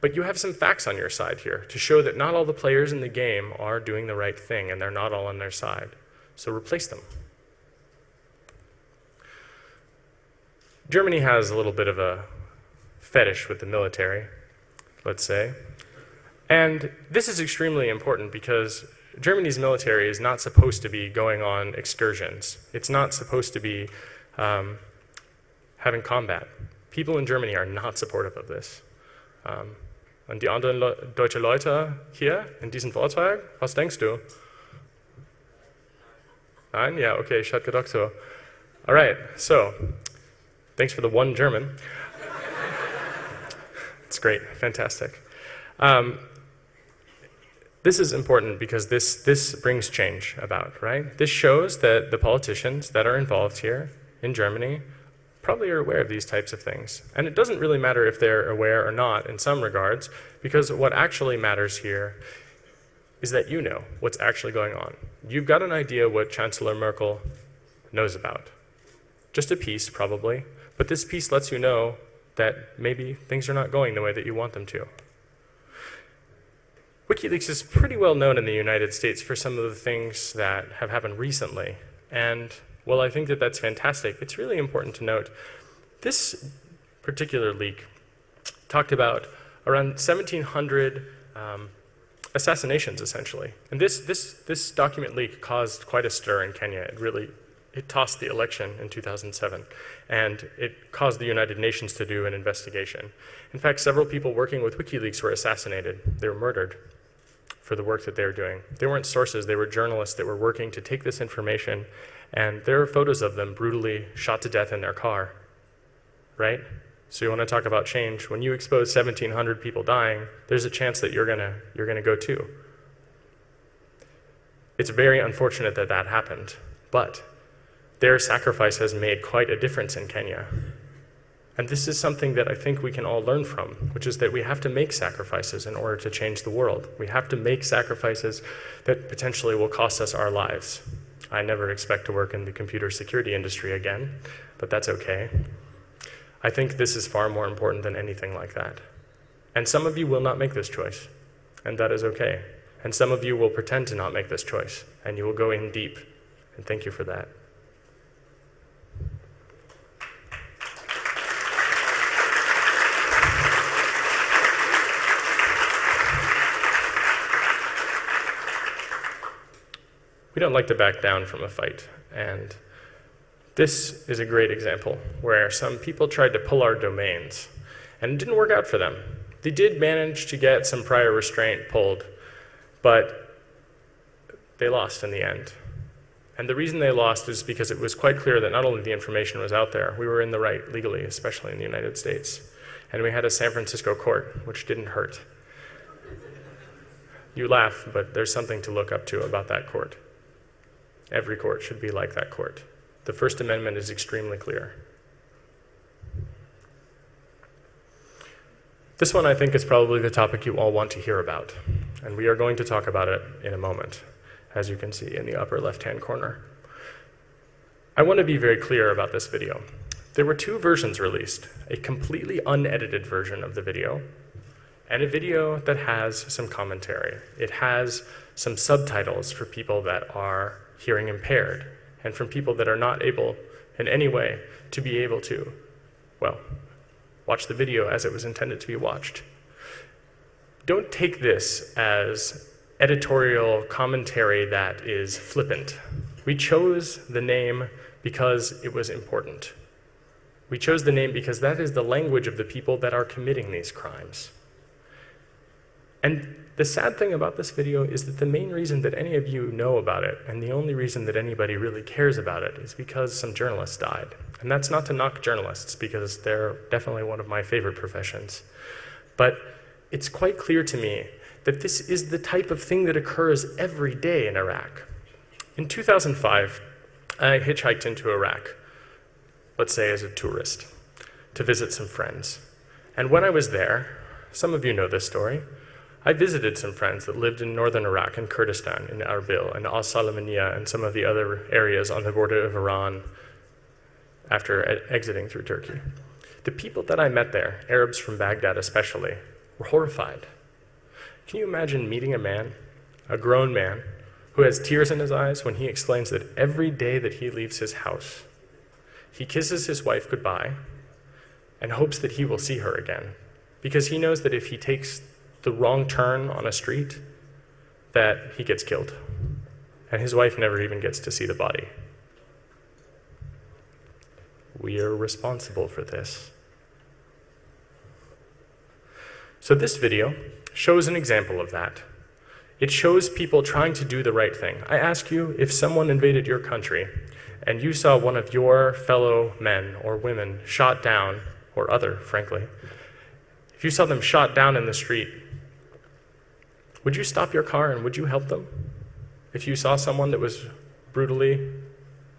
but you have some facts on your side here to show that not all the players in the game are doing the right thing and they're not all on their side. So, replace them. Germany has a little bit of a fetish with the military, let's say. And this is extremely important because Germany's military is not supposed to be going on excursions. It's not supposed to be um, having combat. People in Germany are not supportive of this. Um, und die anderen Le deutsche Leute hier in diesem Vortrag, was denkst du? Nein? Yeah, okay, ich hatte gedacht so. All right, so thanks for the one German. It's great, fantastic. Um, this is important because this, this brings change about, right? This shows that the politicians that are involved here in Germany probably are aware of these types of things. And it doesn't really matter if they're aware or not in some regards, because what actually matters here is that you know what's actually going on. You've got an idea what Chancellor Merkel knows about. Just a piece, probably, but this piece lets you know that maybe things are not going the way that you want them to. WikiLeaks is pretty well known in the United States for some of the things that have happened recently. And while I think that that's fantastic, it's really important to note this particular leak talked about around 1,700 um, assassinations, essentially. And this, this, this document leak caused quite a stir in Kenya. It really it tossed the election in 2007, and it caused the United Nations to do an investigation. In fact, several people working with WikiLeaks were assassinated. They were murdered for the work that they were doing. They weren't sources, they were journalists that were working to take this information, and there are photos of them brutally shot to death in their car. Right? So you want to talk about change. When you expose 1,700 people dying, there's a chance that you're gonna, you're gonna go too. It's very unfortunate that that happened, but their sacrifice has made quite a difference in Kenya. And this is something that I think we can all learn from, which is that we have to make sacrifices in order to change the world. We have to make sacrifices that potentially will cost us our lives. I never expect to work in the computer security industry again, but that's okay. I think this is far more important than anything like that. And some of you will not make this choice, and that is okay. And some of you will pretend to not make this choice, and you will go in deep. And thank you for that. We don't like to back down from a fight. And this is a great example where some people tried to pull our domains, and it didn't work out for them. They did manage to get some prior restraint pulled, but they lost in the end. And the reason they lost is because it was quite clear that not only the information was out there, we were in the right legally, especially in the United States. And we had a San Francisco court, which didn't hurt. You laugh, but there's something to look up to about that court. Every court should be like that court. The First Amendment is extremely clear. This one, I think, is probably the topic you all want to hear about, and we are going to talk about it in a moment, as you can see in the upper left hand corner. I want to be very clear about this video. There were two versions released a completely unedited version of the video, and a video that has some commentary. It has some subtitles for people that are hearing impaired, and from people that are not able in any way to be able to, well, watch the video as it was intended to be watched. Don't take this as editorial commentary that is flippant. We chose the name because it was important. We chose the name because that is the language of the people that are committing these crimes. And the sad thing about this video is that the main reason that any of you know about it, and the only reason that anybody really cares about it, is because some journalists died. And that's not to knock journalists, because they're definitely one of my favorite professions. But it's quite clear to me that this is the type of thing that occurs every day in Iraq. In 2005, I hitchhiked into Iraq, let's say as a tourist, to visit some friends. And when I was there, some of you know this story, I visited some friends that lived in northern Iraq and Kurdistan, in Arbil and As Sulaymaniyah and some of the other areas on the border of Iran after exiting through Turkey. The people that I met there, Arabs from Baghdad especially, were horrified. Can you imagine meeting a man, a grown man, who has tears in his eyes when he explains that every day that he leaves his house, he kisses his wife goodbye and hopes that he will see her again because he knows that if he takes the wrong turn on a street that he gets killed. And his wife never even gets to see the body. We are responsible for this. So, this video shows an example of that. It shows people trying to do the right thing. I ask you if someone invaded your country and you saw one of your fellow men or women shot down, or other, frankly, if you saw them shot down in the street, would you stop your car and would you help them? If you saw someone that was brutally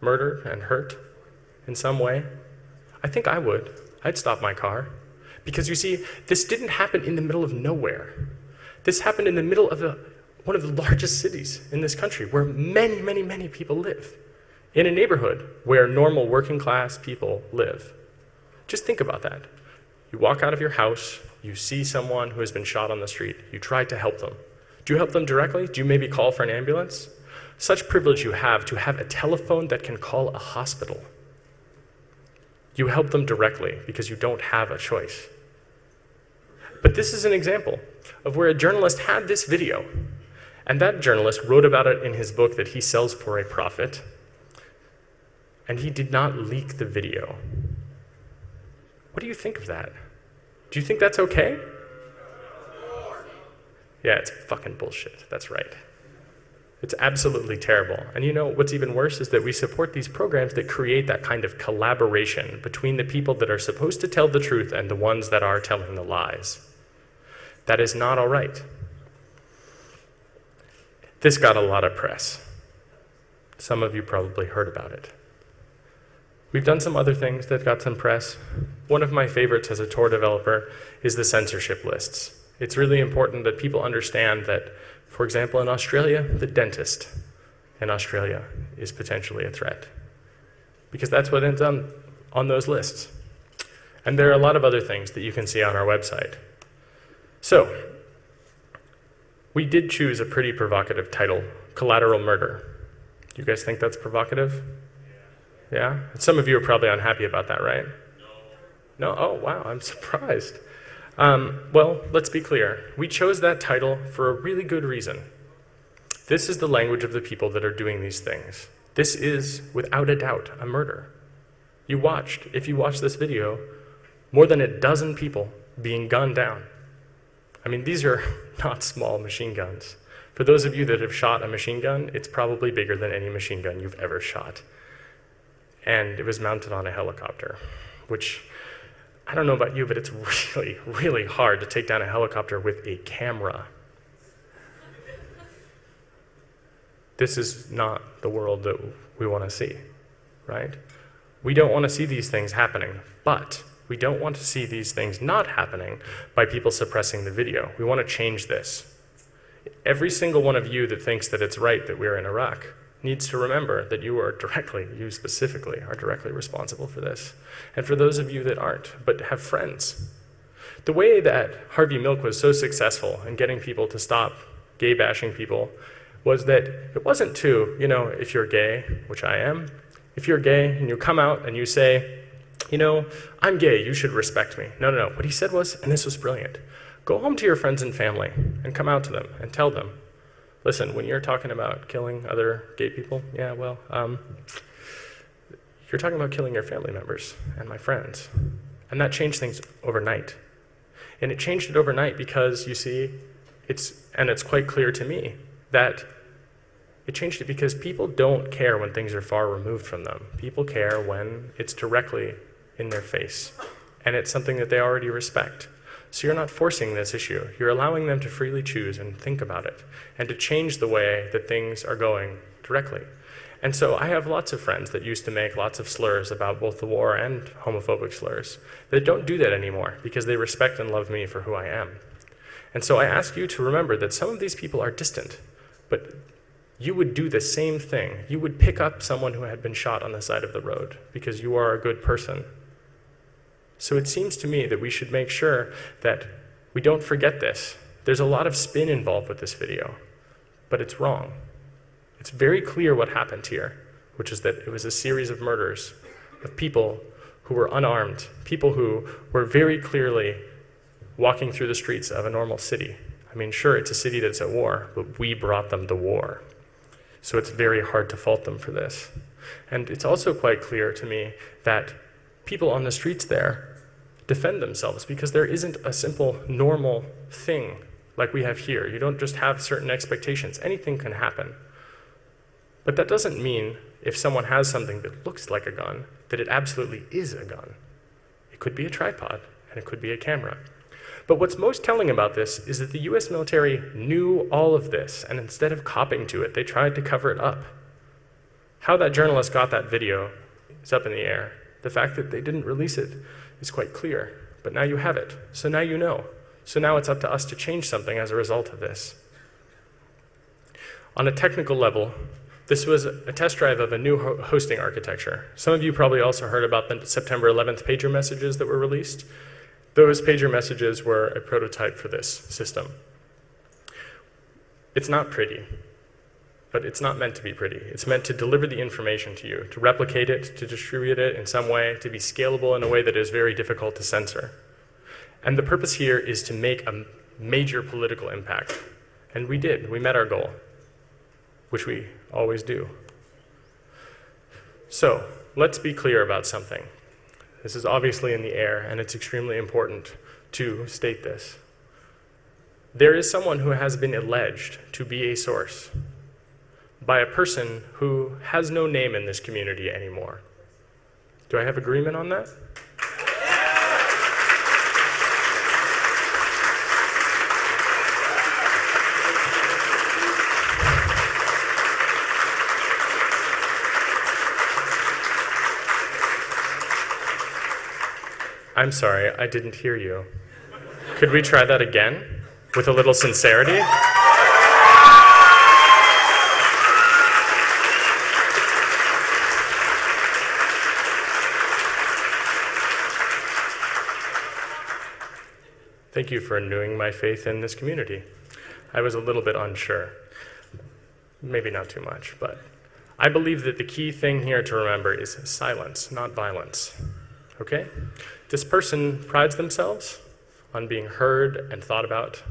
murdered and hurt in some way, I think I would. I'd stop my car. Because you see, this didn't happen in the middle of nowhere. This happened in the middle of a, one of the largest cities in this country where many, many, many people live. in a neighborhood where normal working class people live. Just think about that. You walk out of your house, you see someone who has been shot on the street, you try to help them. Do you help them directly? Do you maybe call for an ambulance? Such privilege you have to have a telephone that can call a hospital. You help them directly because you don't have a choice. But this is an example of where a journalist had this video, and that journalist wrote about it in his book that he sells for a profit, and he did not leak the video. What do you think of that? Do you think that's okay? Yeah, it's fucking bullshit. That's right. It's absolutely terrible. And you know, what's even worse is that we support these programs that create that kind of collaboration between the people that are supposed to tell the truth and the ones that are telling the lies. That is not all right. This got a lot of press. Some of you probably heard about it. We've done some other things that got some press. One of my favorites as a Tor developer is the censorship lists. It's really important that people understand that, for example, in Australia, the dentist in Australia is potentially a threat. Because that's what ends on, on those lists. And there are a lot of other things that you can see on our website. So, we did choose a pretty provocative title Collateral Murder. Do you guys think that's provocative? Yeah? Some of you are probably unhappy about that, right? No. No? Oh, wow, I'm surprised. Um, well, let's be clear. We chose that title for a really good reason. This is the language of the people that are doing these things. This is, without a doubt, a murder. You watched, if you watched this video, more than a dozen people being gunned down. I mean, these are not small machine guns. For those of you that have shot a machine gun, it's probably bigger than any machine gun you've ever shot. And it was mounted on a helicopter, which I don't know about you, but it's really, really hard to take down a helicopter with a camera. This is not the world that we want to see, right? We don't want to see these things happening, but we don't want to see these things not happening by people suppressing the video. We want to change this. Every single one of you that thinks that it's right that we're in Iraq needs to remember that you are directly, you specifically, are directly responsible for this. And for those of you that aren't, but have friends, the way that Harvey Milk was so successful in getting people to stop gay bashing people was that it wasn't to, you know, if you're gay, which I am, if you're gay and you come out and you say, you know, I'm gay, you should respect me. No, no, no. What he said was, and this was brilliant go home to your friends and family and come out to them and tell them listen, when you're talking about killing other gay people, yeah, well, um, you're talking about killing your family members and my friends. And that changed things overnight. And it changed it overnight because, you see, it's, and it's quite clear to me that it changed it because people don't care when things are far removed from them. People care when it's directly in their face. And it's something that they already respect. So you're not forcing this issue. You're allowing them to freely choose and think about it and to change the way that things are going directly. And so I have lots of friends that used to make lots of slurs about both the war and homophobic slurs that don't do that anymore because they respect and love me for who I am. And so I ask you to remember that some of these people are distant, but you would do the same thing. You would pick up someone who had been shot on the side of the road because you are a good person so it seems to me that we should make sure that we don't forget this. There's a lot of spin involved with this video, but it's wrong. It's very clear what happened here, which is that it was a series of murders of people who were unarmed, people who were very clearly walking through the streets of a normal city. I mean, sure, it's a city that's at war, but we brought them to war. So it's very hard to fault them for this. And it's also quite clear to me that people on the streets there defend themselves because there isn't a simple, normal thing like we have here. You don't just have certain expectations, anything can happen. But that doesn't mean if someone has something that looks like a gun, that it absolutely is a gun. It could be a tripod, and it could be a camera. But what's most telling about this is that the US military knew all of this, and instead of copping to it, they tried to cover it up. How that journalist got that video is up in the air. The fact that they didn't release it is quite clear. But now you have it. So now you know. So now it's up to us to change something as a result of this. On a technical level, This was a test drive of a new ho- hosting architecture. Some of you probably also heard about the September 11th pager messages that were released. Those pager messages were a prototype for this system. It's not pretty, but it's not meant to be pretty. It's meant to deliver the information to you, to replicate it, to distribute it in some way, to be scalable in a way that is very difficult to censor. And the purpose here is to make a major political impact. And we did. We met our goal, which we always do. So, let's be clear about something. This is obviously in the air, and it's extremely important to state this. There is someone who has been alleged to be a source by a person who has no name in this community anymore. Do I have agreement on that? I'm sorry, I didn't hear you. Could we try that again with a little sincerity? Thank you for renewing my faith in this community. I was a little bit unsure. Maybe not too much, but I believe that the key thing here to remember is silence, not violence. Okay? This person prides themselves on being heard and thought about.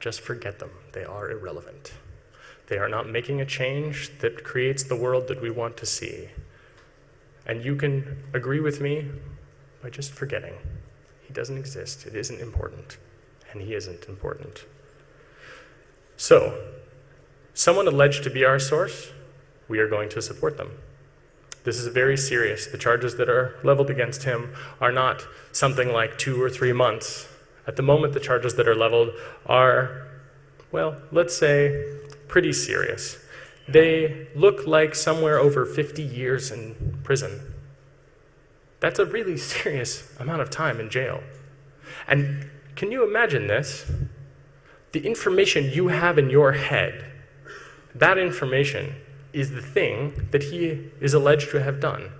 Just forget them. They are irrelevant. They are not making a change that creates the world that we want to see. And you can agree with me by just forgetting. He doesn't exist. It isn't important. And he isn't important. So, someone alleged to be our source, we are going to support them. This is very serious. The charges that are leveled against him are not something like two or three months. At the moment, the charges that are leveled are, well, let's say, pretty serious. They look like somewhere over 50 years in prison. That's a really serious amount of time in jail. And can you imagine this? The information you have in your head, that information is the thing that he is alleged to have done.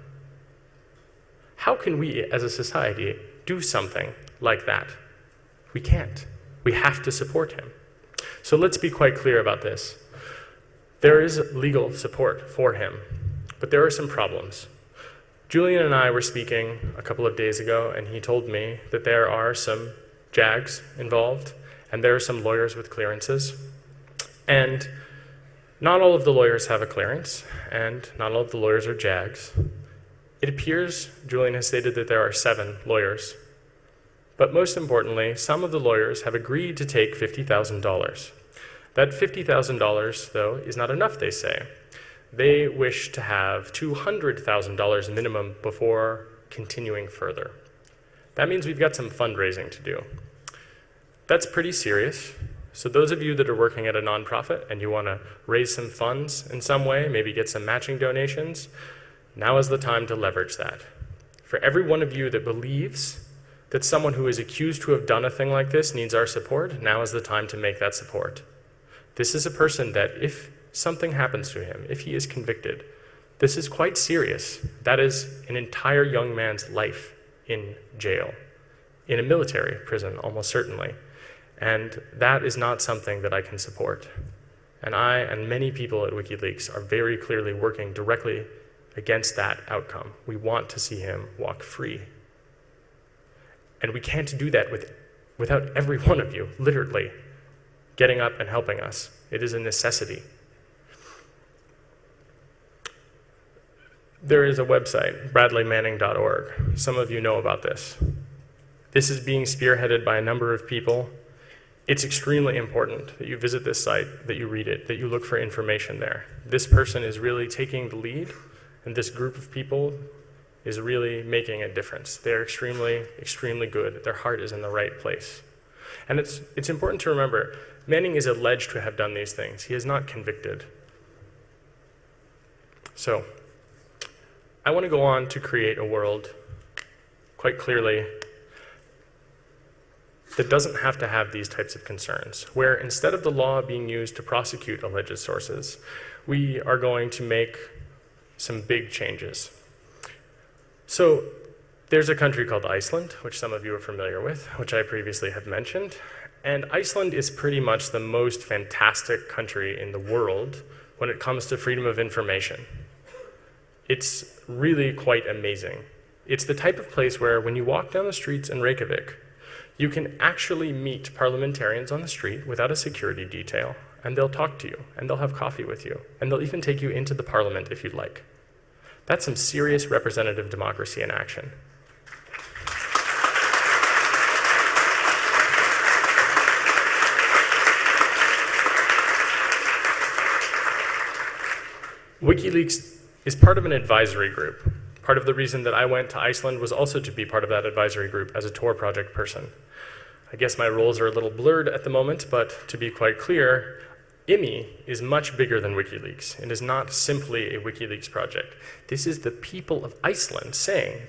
How can we, as a society, do something like that? We can't. We have to support him. So let's be quite clear about this. There is legal support for him, but there are some problems. Julian and I were speaking a couple of days ago, and he told me that there are some JAGs involved, and there are some lawyers with clearances. And not all of the lawyers have a clearance, and not all of the lawyers are JAGs. It appears Julian has stated that there are seven lawyers. But most importantly, some of the lawyers have agreed to take $50,000. That $50,000, though, is not enough, they say. They wish to have $200,000 minimum before continuing further. That means we've got some fundraising to do. That's pretty serious. So, those of you that are working at a nonprofit and you want to raise some funds in some way, maybe get some matching donations, now is the time to leverage that. For every one of you that believes that someone who is accused to have done a thing like this needs our support, now is the time to make that support. This is a person that, if something happens to him, if he is convicted, this is quite serious. That is an entire young man's life in jail, in a military prison, almost certainly. And that is not something that I can support. And I and many people at WikiLeaks are very clearly working directly against that outcome. We want to see him walk free. And we can't do that with, without every one of you, literally, getting up and helping us. It is a necessity. There is a website, bradleymanning.org. Some of you know about this. This is being spearheaded by a number of people it's extremely important that you visit this site, that you read it, that you look for information there. This person is really taking the lead, and this group of people is really making a difference. They're extremely, extremely good. Their heart is in the right place. And it's, it's important to remember Manning is alleged to have done these things, he is not convicted. So, I want to go on to create a world quite clearly that doesn't have to have these types of concerns, where instead of the law being used to prosecute alleged sources, we are going to make some big changes. So, there's a country called Iceland, which some of you are familiar with, which I previously have mentioned. And Iceland is pretty much the most fantastic country in the world when it comes to freedom of information. It's really quite amazing. It's the type of place where, when you walk down the streets in Reykjavik, you can actually meet parliamentarians on the street without a security detail, and they'll talk to you, and they'll have coffee with you, and they'll even take you into the parliament if you'd like. That's some serious representative democracy in action. WikiLeaks is part of an advisory group. Part of the reason that I went to Iceland was also to be part of that advisory group as a Tor Project person. I guess my roles are a little blurred at the moment, but to be quite clear, IMI is much bigger than WikiLeaks. It is not simply a WikiLeaks project. This is the people of Iceland saying,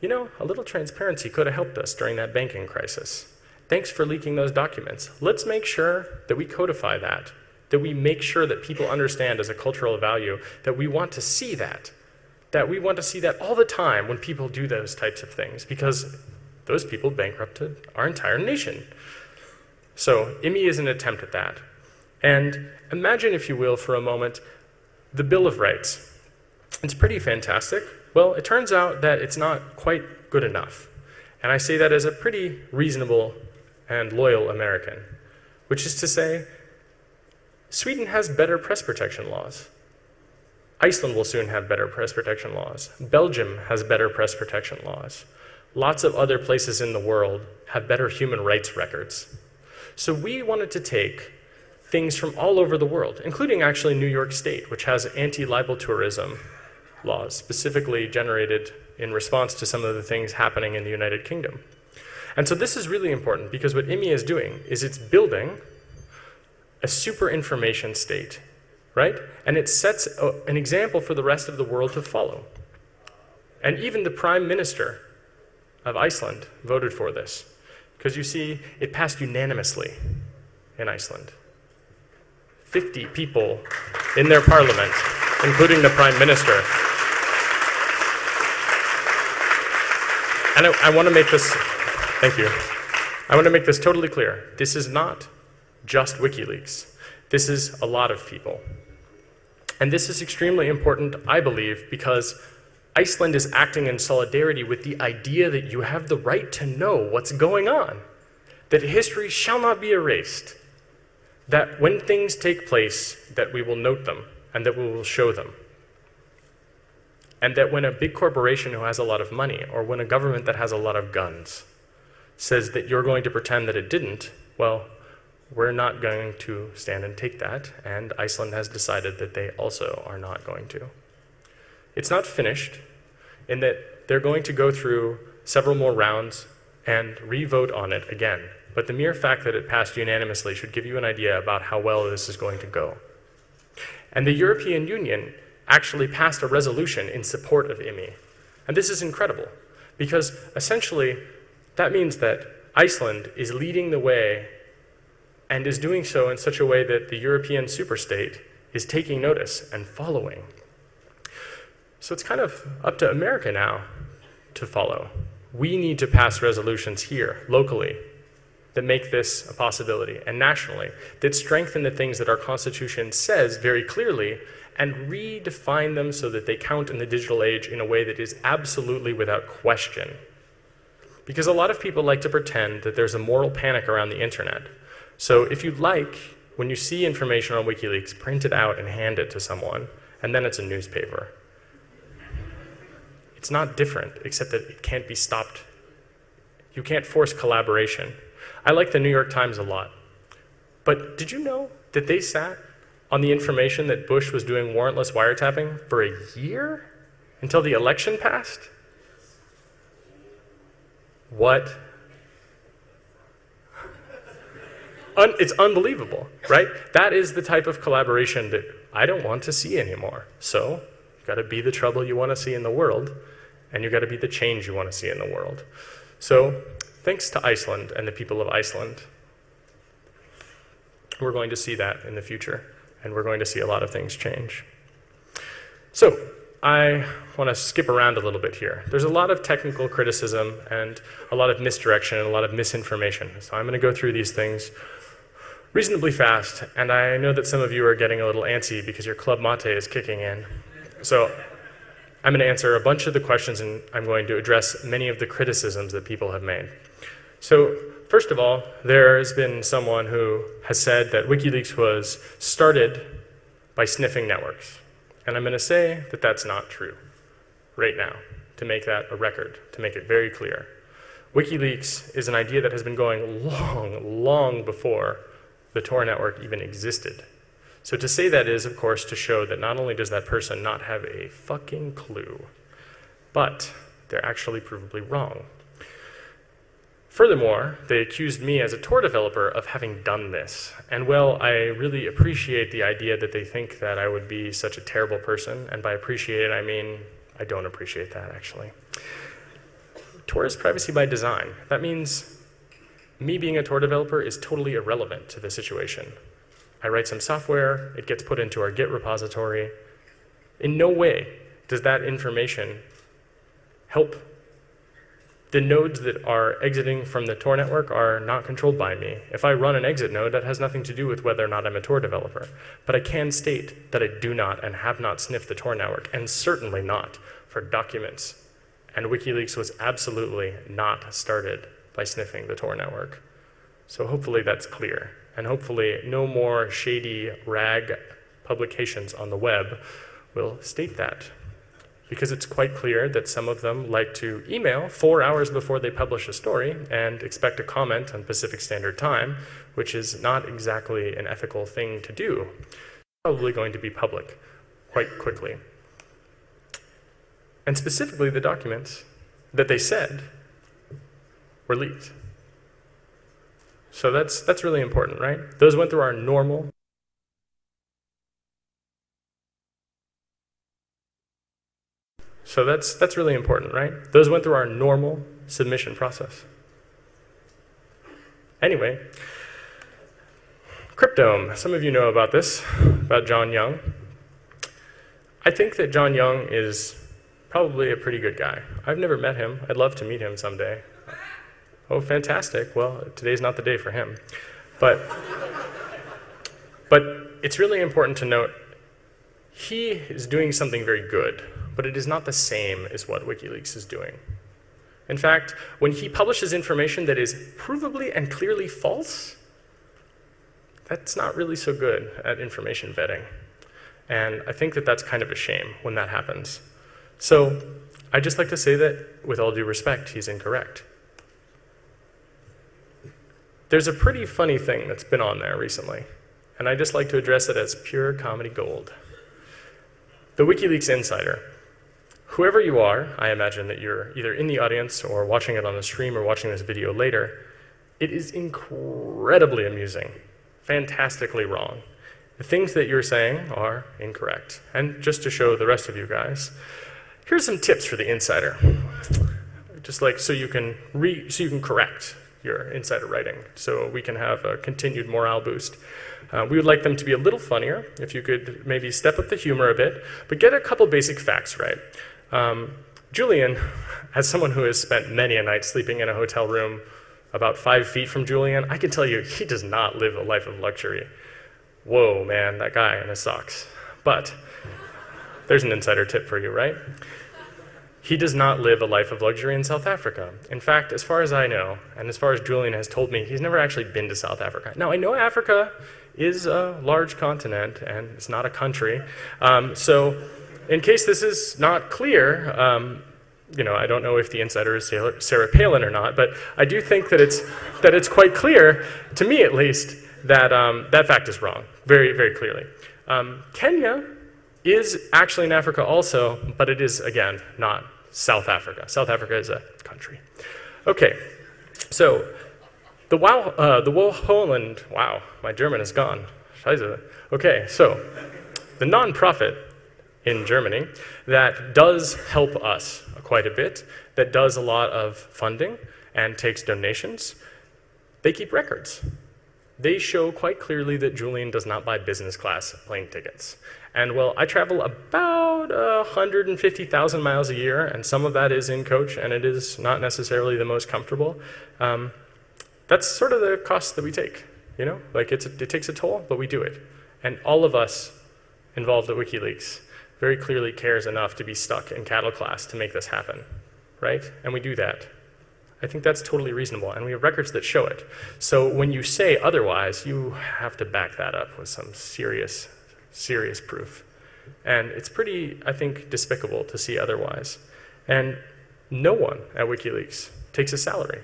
you know, a little transparency could have helped us during that banking crisis. Thanks for leaking those documents. Let's make sure that we codify that that we make sure that people understand as a cultural value that we want to see that. That we want to see that all the time when people do those types of things because those people bankrupted our entire nation. So, IMI is an attempt at that. And imagine, if you will, for a moment, the Bill of Rights. It's pretty fantastic. Well, it turns out that it's not quite good enough. And I say that as a pretty reasonable and loyal American, which is to say, Sweden has better press protection laws. Iceland will soon have better press protection laws. Belgium has better press protection laws. Lots of other places in the world have better human rights records. So we wanted to take things from all over the world, including actually New York State, which has anti libel tourism laws specifically generated in response to some of the things happening in the United Kingdom. And so this is really important because what IMI is doing is it's building a super information state, right? And it sets a, an example for the rest of the world to follow. And even the prime minister of Iceland voted for this. Because you see, it passed unanimously in Iceland. 50 people in their parliament, including the prime minister. And I, I want to make this, thank you. I want to make this totally clear. This is not just WikiLeaks. This is a lot of people. And this is extremely important, I believe, because Iceland is acting in solidarity with the idea that you have the right to know what's going on, that history shall not be erased, that when things take place, that we will note them and that we will show them. And that when a big corporation who has a lot of money, or when a government that has a lot of guns, says that you're going to pretend that it didn't, well, we're not going to stand and take that, and Iceland has decided that they also are not going to. It's not finished, in that they're going to go through several more rounds and re vote on it again. But the mere fact that it passed unanimously should give you an idea about how well this is going to go. And the European Union actually passed a resolution in support of IMI. And this is incredible, because essentially that means that Iceland is leading the way and is doing so in such a way that the European superstate is taking notice and following. So it's kind of up to America now to follow. We need to pass resolutions here, locally, that make this a possibility, and nationally, that strengthen the things that our Constitution says very clearly and redefine them so that they count in the digital age in a way that is absolutely without question. Because a lot of people like to pretend that there's a moral panic around the internet so if you'd like, when you see information on WikiLeaks, print it out and hand it to someone, and then it's a newspaper. It's not different, except that it can't be stopped. You can't force collaboration. I like the New York Times a lot. But did you know that they sat on the information that Bush was doing warrantless wiretapping for a year until the election passed? What un- it's unbelievable, right? That is the type of collaboration that I don't want to see anymore. So, you've got to be the trouble you want to see in the world, and you've got to be the change you want to see in the world. So, thanks to Iceland and the people of Iceland, we're going to see that in the future. and we're going to see a lot of things change. So, I want to skip around a little bit here. There's a lot of technical criticism and a lot of misdirection and a lot of misinformation. So, I'm going to go through these things reasonably fast, and I know that some of you are getting a little antsy because your Club-Mate is kicking in. So, I'm going to answer a bunch of the questions and I'm going to address many of the criticisms that people have made. So, first of all, there has been someone who has said that WikiLeaks was started by sniffing networks. And I'm going to say that that's not true right now, to make that a record, to make it very clear. WikiLeaks is an idea that has been going long, long before the Tor network even existed. So to say that is, of course, to show that not only does that person not have a fucking clue, but they're actually provably wrong. Furthermore, they accused me as a Tor developer of having done this. And well, I really appreciate the idea that they think that I would be such a terrible person. And by appreciate it, I mean I don't appreciate that, actually. Tor is privacy by design. That means me being a Tor developer is totally irrelevant to the situation. I write some software, it gets put into our Git repository. In no way does that information help the nodes that are exiting from the Tor network are not controlled by me. If I run an exit node, that has nothing to do with whether or not I'm a Tor developer. But I can state that I do not and have not sniffed the Tor network, and certainly not for documents. And WikiLeaks was absolutely not started by sniffing the Tor network. So hopefully that's clear. And hopefully no more shady rag publications on the web will state that because it's quite clear that some of them like to email four hours before they publish a story and expect a comment on Pacific Standard Time, which is not exactly an ethical thing to do. Probably going to be public quite quickly. And specifically, the documents that they said were leaked. So that's, that's really important, right? Those went through our normal So that's, that's really important, right? Those went through our normal submission process. Anyway, Cryptome. Some of you know about this, about John Young. I think that John Young is probably a pretty good guy. I've never met him. I'd love to meet him someday. Oh, fantastic. Well, today's not the day for him. But, but it's really important to note he is doing something very good but it is not the same as what WikiLeaks is doing. In fact, when he publishes information that is provably and clearly false, that's not really so good at information vetting. And I think that that's kind of a shame when that happens. So I'd just like to say that, with all due respect, he's incorrect. There's a pretty funny thing that's been on there recently, and I just like to address it as pure comedy gold. The WikiLeaks insider Whoever you are, I imagine that you're either in the audience or watching it on the stream or watching this video later, it is incredibly amusing, fantastically wrong. The things that you're saying are incorrect. And just to show the rest of you guys, here's some tips for the insider. Just like so you can re, so you can correct your insider writing, so we can have a continued morale boost. Uh, we would like them to be a little funnier, if you could maybe step up the humor a bit, but get a couple basic facts right. Um, Julian, as someone who has spent many a night sleeping in a hotel room about five feet from Julian, I can tell you he does not live a life of luxury. Whoa, man, that guy in his socks. But there's an insider tip for you, right? He does not live a life of luxury in South Africa. In fact, as far as I know, and as far as Julian has told me, he's never actually been to South Africa. Now, I know Africa is a large continent and it's not a country. Um, so in case this is not clear, um, you know, I don't know if the insider is Sarah Palin or not, but I do think that it's, that it's quite clear, to me at least, that um, that fact is wrong, very, very clearly. Um, Kenya is actually in Africa also, but it is, again, not South Africa. South Africa is a country. Okay, so the wow, uh, the Holland, wow, my German is gone. Scheiße. Okay, so the nonprofit in Germany that does help us quite a bit, that does a lot of funding and takes donations, they keep records. they show quite clearly that Julian does not buy business class plane tickets. And well, I travel about uh, 150,000 miles a year, and some of that is in coach, and it is not necessarily the most comfortable. Um, that's sort of the cost that we take, you know? Like, it's a, it takes a toll, but we do it. And all of us involved at WikiLeaks very clearly cares enough to be stuck in cattle class to make this happen, right? And we do that. I think that's totally reasonable, and we have records that show it. So when you say otherwise, you have to back that up with some serious, serious proof. And it's pretty, I think, despicable to see otherwise. And no one at WikiLeaks takes a salary.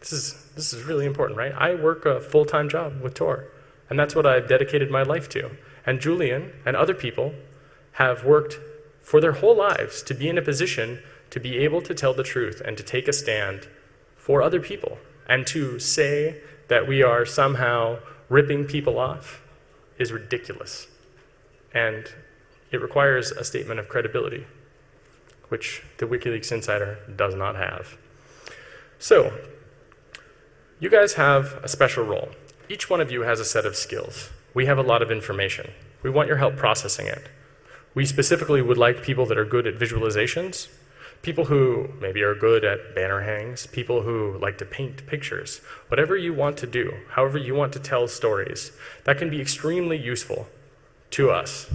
This is, this is really important, right? I work a full time job with Tor, and that's what I've dedicated my life to. And Julian and other people have worked for their whole lives to be in a position to be able to tell the truth and to take a stand for other people and to say that we are somehow ripping people off is ridiculous. And it requires a statement of credibility, which the WikiLeaks insider does not have. So, you guys have a special role. Each one of you has a set of skills. We have a lot of information. We want your help processing it. We specifically would like people that are good at visualizations, people who maybe are good at banner hangs, people who like to paint pictures, whatever you want to do, however you want to tell stories, that can be extremely useful to us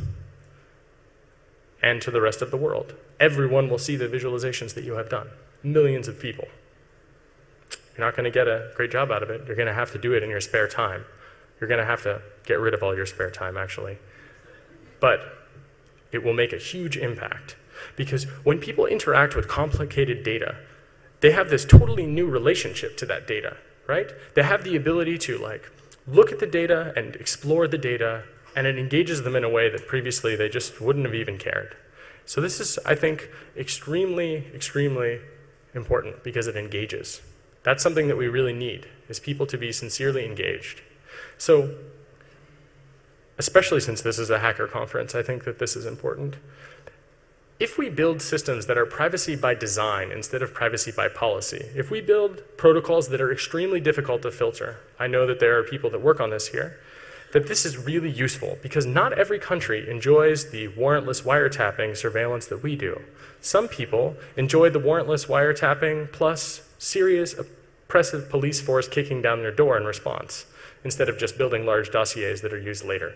and to the rest of the world. Everyone will see the visualizations that you have done, millions of people. You're not going to get a great job out of it. You're going to have to do it in your spare time. You're going to have to get rid of all your spare time, actually. But it will make a huge impact. Because when people interact with complicated data, they have this totally new relationship to that data, right? They have the ability to like look at the data and explore the data, and it engages them in a way that previously they just wouldn't have even cared. So this is, I think, extremely, extremely important because it engages. That's something that we really need, is people to be sincerely engaged. So, especially since this is a hacker conference, I think that this is important. If we build systems that are privacy by design instead of privacy by policy, if we build protocols that are extremely difficult to filter, I know that there are people that work on this here, that this is really useful because not every country enjoys the warrantless wiretapping surveillance that we do. Some people enjoy the warrantless wiretapping plus serious oppressive police force kicking down their door in response, instead of just building large dossiers that are used later.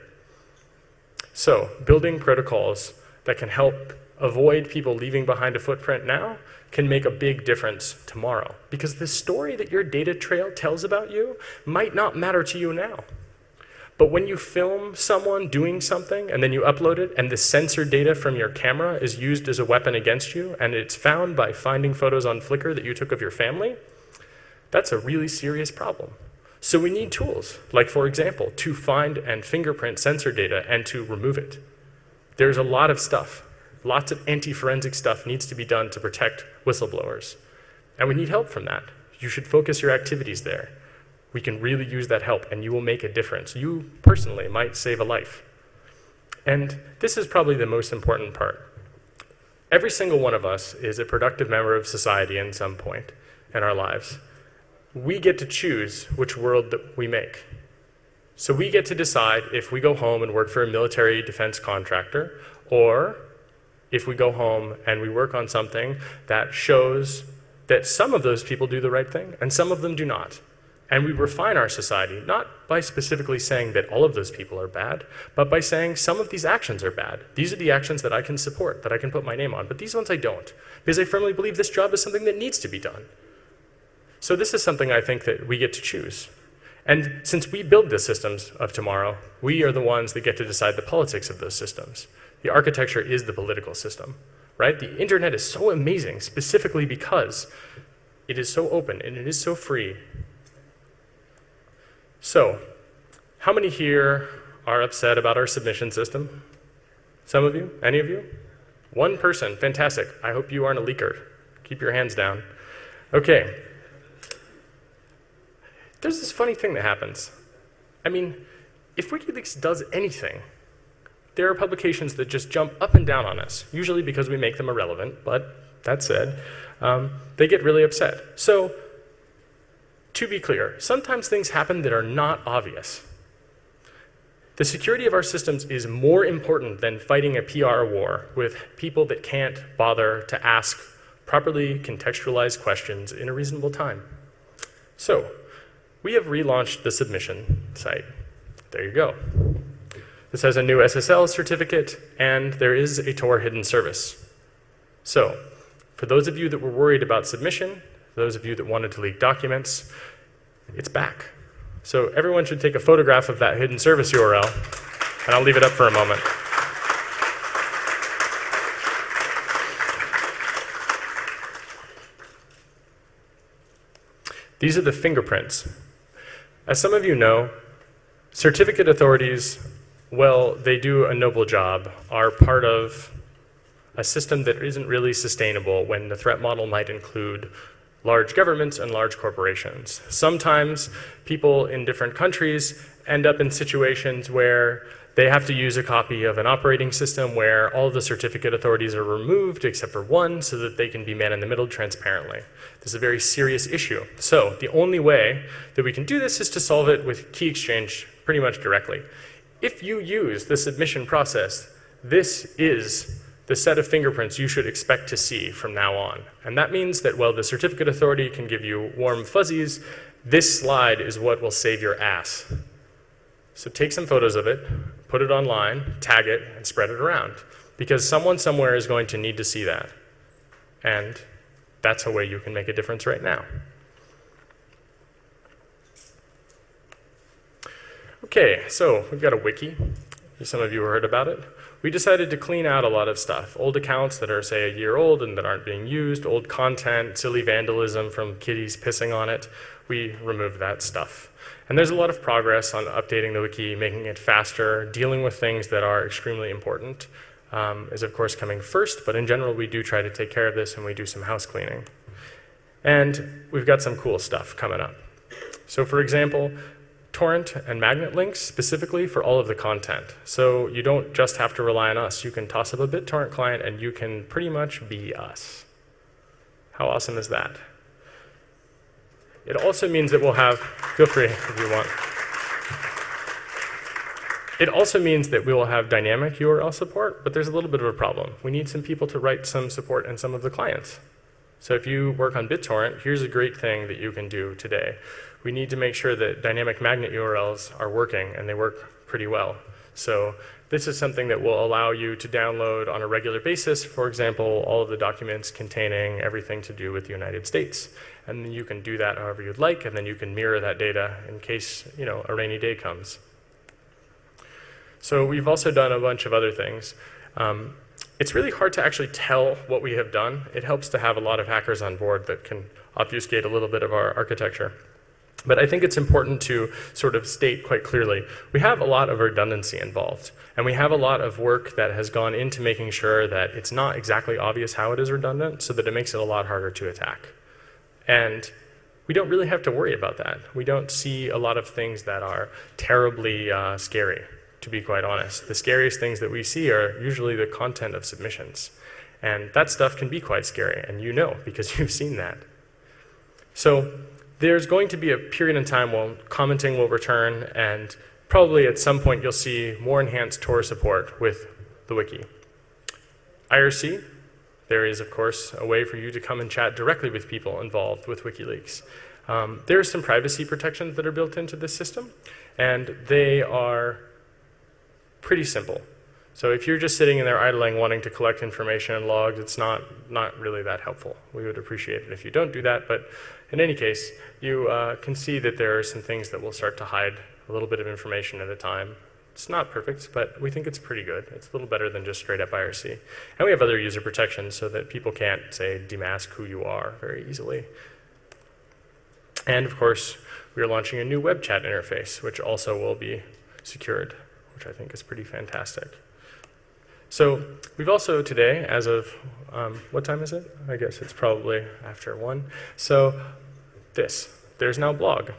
So, building protocols that can help avoid people leaving behind a footprint now can make a big difference tomorrow. Because the story that your data trail tells about you might not matter to you now. But when you film someone doing something and then you upload it, and the sensor data from your camera is used as a weapon against you, and it's found by finding photos on Flickr that you took of your family, that's a really serious problem. So we need tools, like, for example, to find and fingerprint sensor data and to remove it. There's a lot of stuff Lots of anti forensic stuff needs to be done to protect whistleblowers. And we need help from that. You should focus your activities there. We can really use that help, and you will make a difference. You personally might save a life. And this is probably the most important part. Every single one of us is a productive member of society in some point in our lives. We get to choose which world that we make. So we get to decide if we go home and work for a military defense contractor or if we go home and we work on something that shows that some of those people do the right thing and some of them do not. And we refine our society, not by specifically saying that all of those people are bad, but by saying some of these actions are bad. These are the actions that I can support, that I can put my name on, but these ones I don't, because I firmly believe this job is something that needs to be done. So this is something I think that we get to choose. And since we build the systems of tomorrow, we are the ones that get to decide the politics of those systems. The architecture is the political system, right? The internet is so amazing specifically because it is so open and it is so free. So, how many here are upset about our submission system? Some of you? Any of you? One person. Fantastic. I hope you aren't a leaker. Keep your hands down. Okay. There's this funny thing that happens. I mean, if WikiLeaks does anything, there are publications that just jump up and down on us, usually because we make them irrelevant, but that said, um, they get really upset. So To be clear, sometimes things happen that are not obvious. The security of our systems is more important than fighting a PR war with people that can't bother to ask properly contextualized questions in a reasonable time. So, we have relaunched the submission site. There you go. This has a new SSL certificate, and there is a Tor hidden service. So, for those of you that were worried about submission, those of you that wanted to leak documents, it's back. So everyone should take a photograph of that hidden service URL, and I'll leave it up for a moment. These are the fingerprints. As some of you know, certificate authorities, well, they do a noble job, are part of a system that isn't really sustainable when the threat model might include large governments and large corporations. Sometimes people in different countries end up in situations where they have to use a copy of an operating system where all the certificate authorities are removed except for one so that they can be man in the middle transparently. This is a very serious issue. So the only way that we can do this is to solve it with key exchange pretty much directly. If you use the submission process, this is the set of fingerprints you should expect to see from now on. And that means that while the certificate authority can give you warm fuzzies, this slide is what will save your ass. So take some photos of it, put it online, tag it, and spread it around. Because someone somewhere is going to need to see that. And that's a way you can make a difference right now. Okay, so we've got a wiki. Some of you heard about it we decided to clean out a lot of stuff. Old accounts that are, say, a year old and that aren't being used, old content, silly vandalism from kitties pissing on it. We removed that stuff. And there's a lot of progress on updating the wiki, making it faster, dealing with things that are extremely important um, is, of course, coming first, but in general, we do try to take care of this and we do some house cleaning. And we've got some cool stuff coming up. So, for example, torrent and magnet links specifically for all of the content. So you don't just have to rely on us. You can toss up a BitTorrent client and you can pretty much be us. How awesome is that? It also means that we'll have, feel free if you want. It also means that we will have dynamic URL support, but there's a little bit of a problem. We need some people to write some support in some of the clients. So if you work on BitTorrent, here's a great thing that you can do today we need to make sure that dynamic magnet URLs are working and they work pretty well. So this is something that will allow you to download on a regular basis, for example, all of the documents containing everything to do with the United States. And you can do that however you'd like, and then you can mirror that data in case you know, a rainy day comes. So we've also done a bunch of other things. Um, it's really hard to actually tell what we have done. It helps to have a lot of hackers on board that can obfuscate a little bit of our architecture. But I think it's important to sort of state quite clearly we have a lot of redundancy involved, and we have a lot of work that has gone into making sure that it's not exactly obvious how it is redundant so that it makes it a lot harder to attack. And we don't really have to worry about that. We don't see a lot of things that are terribly uh, scary, to be quite honest. The scariest things that we see are usually the content of submissions. And that stuff can be quite scary, and you know because you've seen that. So there's going to be a period in time when commenting will return, and probably at some point you'll see more enhanced Tor support with the wiki. IRC, there is, of course, a way for you to come and chat directly with people involved with WikiLeaks. Um, there are some privacy protections that are built into this system, and they are pretty simple. So if you're just sitting in there idling, wanting to collect information and logs, it's not, not really that helpful. We would appreciate it if you don't do that, but in any case, you uh, can see that there are some things that will start to hide a little bit of information at a time. It's not perfect, but we think it's pretty good. It's a little better than just straight up IRC. And we have other user protections so that people can't, say, demask who you are very easily. And of course, we are launching a new web chat interface, which also will be secured, which I think is pretty fantastic. So we've also today, as of um, what time is it? I guess it's probably after one. So this, there's now blog.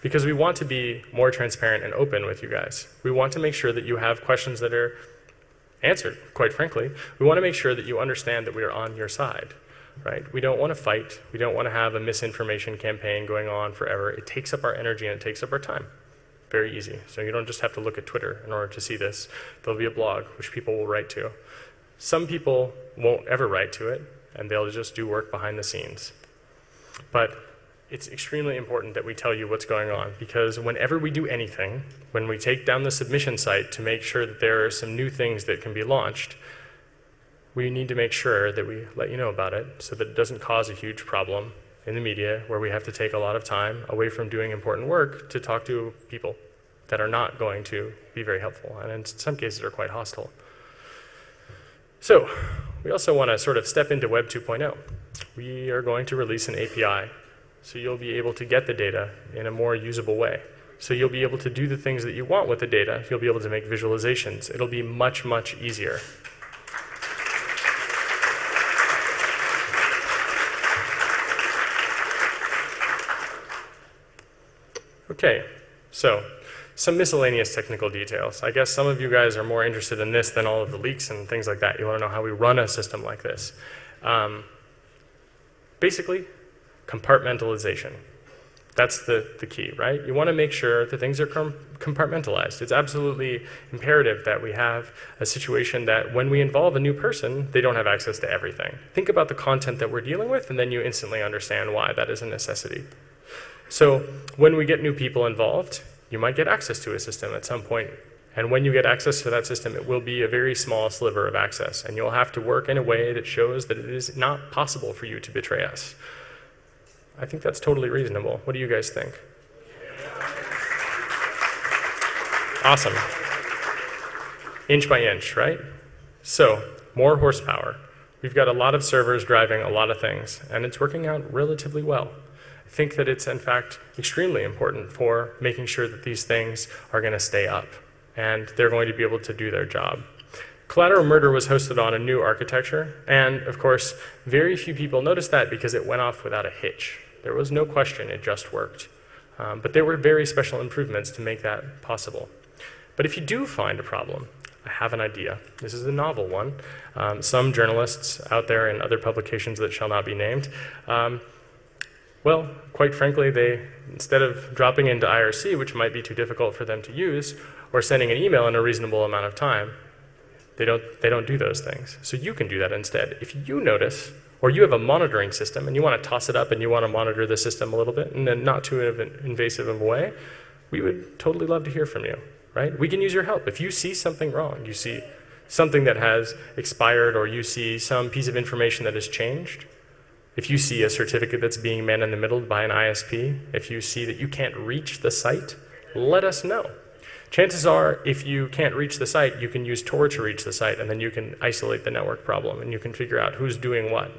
Because we want to be more transparent and open with you guys. We want to make sure that you have questions that are answered, quite frankly. We want to make sure that you understand that we are on your side. right? We don't want to fight. We don't want to have a misinformation campaign going on forever. It takes up our energy and it takes up our time. Very easy. So you don't just have to look at Twitter in order to see this. There'll be a blog which people will write to. Some people won't ever write to it, and they'll just do work behind the scenes. But it's extremely important that we tell you what's going on because whenever we do anything, when we take down the submission site to make sure that there are some new things that can be launched, we need to make sure that we let you know about it so that it doesn't cause a huge problem in the media where we have to take a lot of time away from doing important work to talk to people that are not going to be very helpful and in some cases are quite hostile. So, we also want to sort of step into Web 2.0. We are going to release an API so you'll be able to get the data in a more usable way. So you'll be able to do the things that you want with the data. You'll be able to make visualizations. It'll be much, much easier. Okay, so some miscellaneous technical details. I guess some of you guys are more interested in this than all of the leaks and things like that. You want to know how we run a system like this. Um, basically, compartmentalization. That's the, the key, right? You want to make sure that things are com compartmentalized. It's absolutely imperative that we have a situation that when we involve a new person, they don't have access to everything. Think about the content that we're dealing with, and then you instantly understand why that is a necessity. So when we get new people involved, you might get access to a system at some point. And when you get access to that system, it will be a very small sliver of access. And you'll have to work in a way that shows that it is not possible for you to betray us. I think that's totally reasonable. What do you guys think? Awesome. Inch by inch, right? So, more horsepower. We've got a lot of servers driving a lot of things, and it's working out relatively well. Think that it's, in fact, extremely important for making sure that these things are going to stay up, and they're going to be able to do their job. Collateral Murder was hosted on a new architecture, and of course, very few people noticed that because it went off without a hitch. There was no question it just worked. Um, but there were very special improvements to make that possible. But if you do find a problem, I have an idea. This is a novel one. Um, some journalists out there in other publications that shall not be named, um, well, quite frankly, they, instead of dropping into IRC, which might be too difficult for them to use, or sending an email in a reasonable amount of time, they don't, they don't do those things. So you can do that instead. If you notice or you have a monitoring system and you want to toss it up and you want to monitor the system a little bit in a not too invasive of a way, we would totally love to hear from you, right? We can use your help. If you see something wrong, you see something that has expired or you see some piece of information that has changed, if you see a certificate that's being man in the middle by an ISP, if you see that you can't reach the site, let us know. Chances are, if you can't reach the site, you can use Tor to reach the site, and then you can isolate the network problem, and you can figure out who's doing what.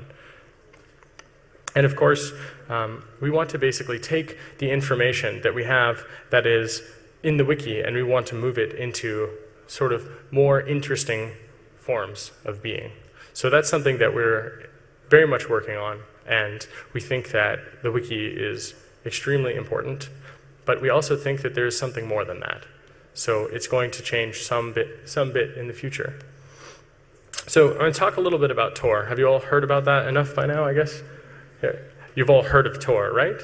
And of course, um, we want to basically take the information that we have that is in the wiki, and we want to move it into sort of more interesting forms of being. So that's something that we're very much working on, and we think that the wiki is extremely important, but we also think that there's something more than that. So it's going to change some bit, some bit in the future. So I'm going to talk a little bit about Tor. Have you all heard about that enough by now, I guess? You've all heard of Tor, right?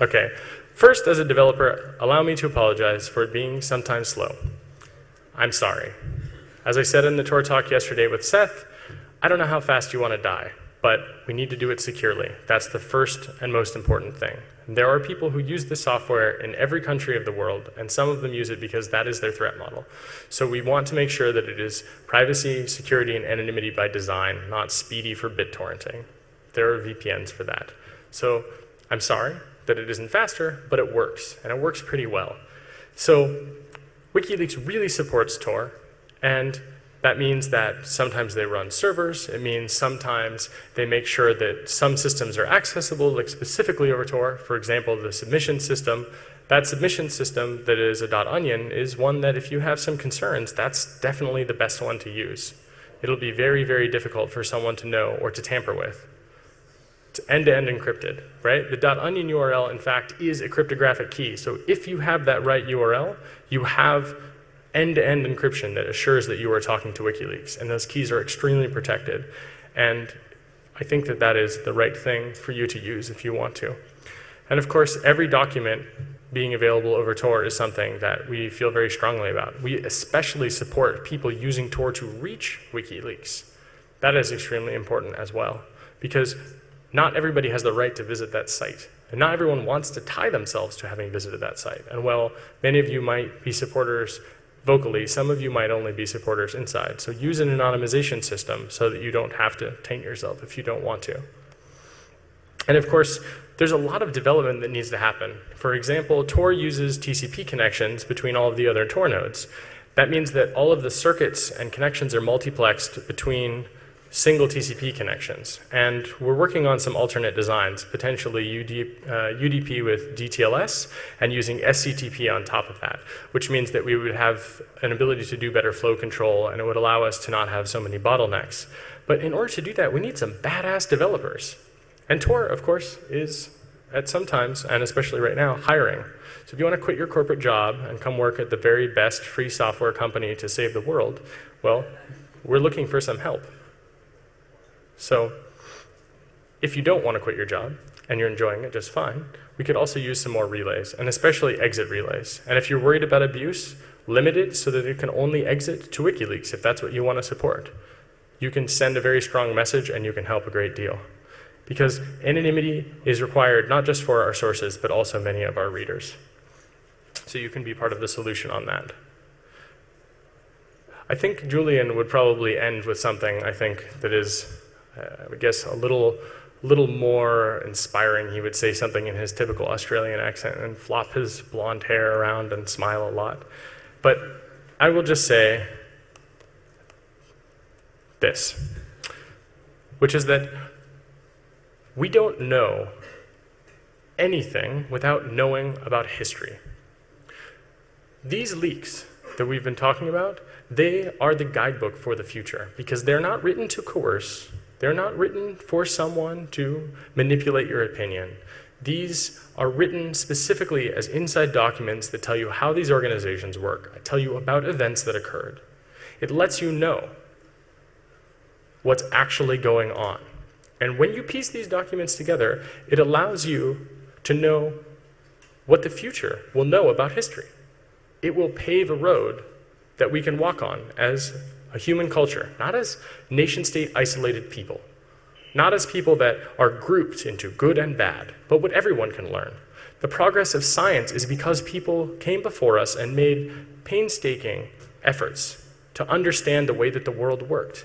Okay. First, as a developer, allow me to apologize for it being sometimes slow. I'm sorry. As I said in the Tor talk yesterday with Seth, I don't know how fast you want to die, but we need to do it securely. That's the first and most important thing. There are people who use this software in every country of the world, and some of them use it because that is their threat model. So we want to make sure that it is privacy, security, and anonymity by design, not speedy for BitTorrenting. There are VPNs for that. So I'm sorry that it isn't faster, but it works, and it works pretty well. So WikiLeaks really supports Tor, and that means that sometimes they run servers. It means sometimes they make sure that some systems are accessible, like specifically over Tor. For example, the submission system. That submission system that is a .onion is one that if you have some concerns, that's definitely the best one to use. It'll be very, very difficult for someone to know or to tamper with. It's end-to-end -end encrypted, right? The dot .onion URL, in fact, is a cryptographic key. So if you have that right URL, you have end-to-end encryption that assures that you are talking to WikiLeaks, and those keys are extremely protected. And I think that that is the right thing for you to use if you want to. And of course, every document being available over Tor is something that we feel very strongly about. We especially support people using Tor to reach WikiLeaks. That is extremely important as well, because not everybody has the right to visit that site. And not everyone wants to tie themselves to having visited that site. And while many of you might be supporters vocally, some of you might only be supporters inside. So use an anonymization system so that you don't have to taint yourself if you don't want to. And of course, there's a lot of development that needs to happen. For example, Tor uses TCP connections between all of the other Tor nodes. That means that all of the circuits and connections are multiplexed between single TCP connections. And we're working on some alternate designs, potentially uh, UDP with DTLS and using SCTP on top of that, which means that we would have an ability to do better flow control and it would allow us to not have so many bottlenecks. But in order to do that, we need some badass developers. And Tor, of course, is at some times, and especially right now, hiring. So if you want to quit your corporate job and come work at the very best free software company to save the world, well, we're looking for some help. So if you don't want to quit your job and you're enjoying it just fine, we could also use some more relays, and especially exit relays. And if you're worried about abuse, limit it so that it can only exit to WikiLeaks if that's what you want to support. You can send a very strong message and you can help a great deal. Because anonymity is required not just for our sources, but also many of our readers. So you can be part of the solution on that. I think Julian would probably end with something I think that is uh, I guess a little, little more inspiring. He would say something in his typical Australian accent and flop his blonde hair around and smile a lot. But I will just say this, which is that we don't know anything without knowing about history. These leaks that we've been talking about, they are the guidebook for the future because they're not written to coerce, they're not written for someone to manipulate your opinion. These are written specifically as inside documents that tell you how these organizations work, I tell you about events that occurred. It lets you know what's actually going on. And when you piece these documents together, it allows you to know what the future will know about history. It will pave a road that we can walk on as a human culture, not as nation state isolated people, not as people that are grouped into good and bad, but what everyone can learn. The progress of science is because people came before us and made painstaking efforts to understand the way that the world worked.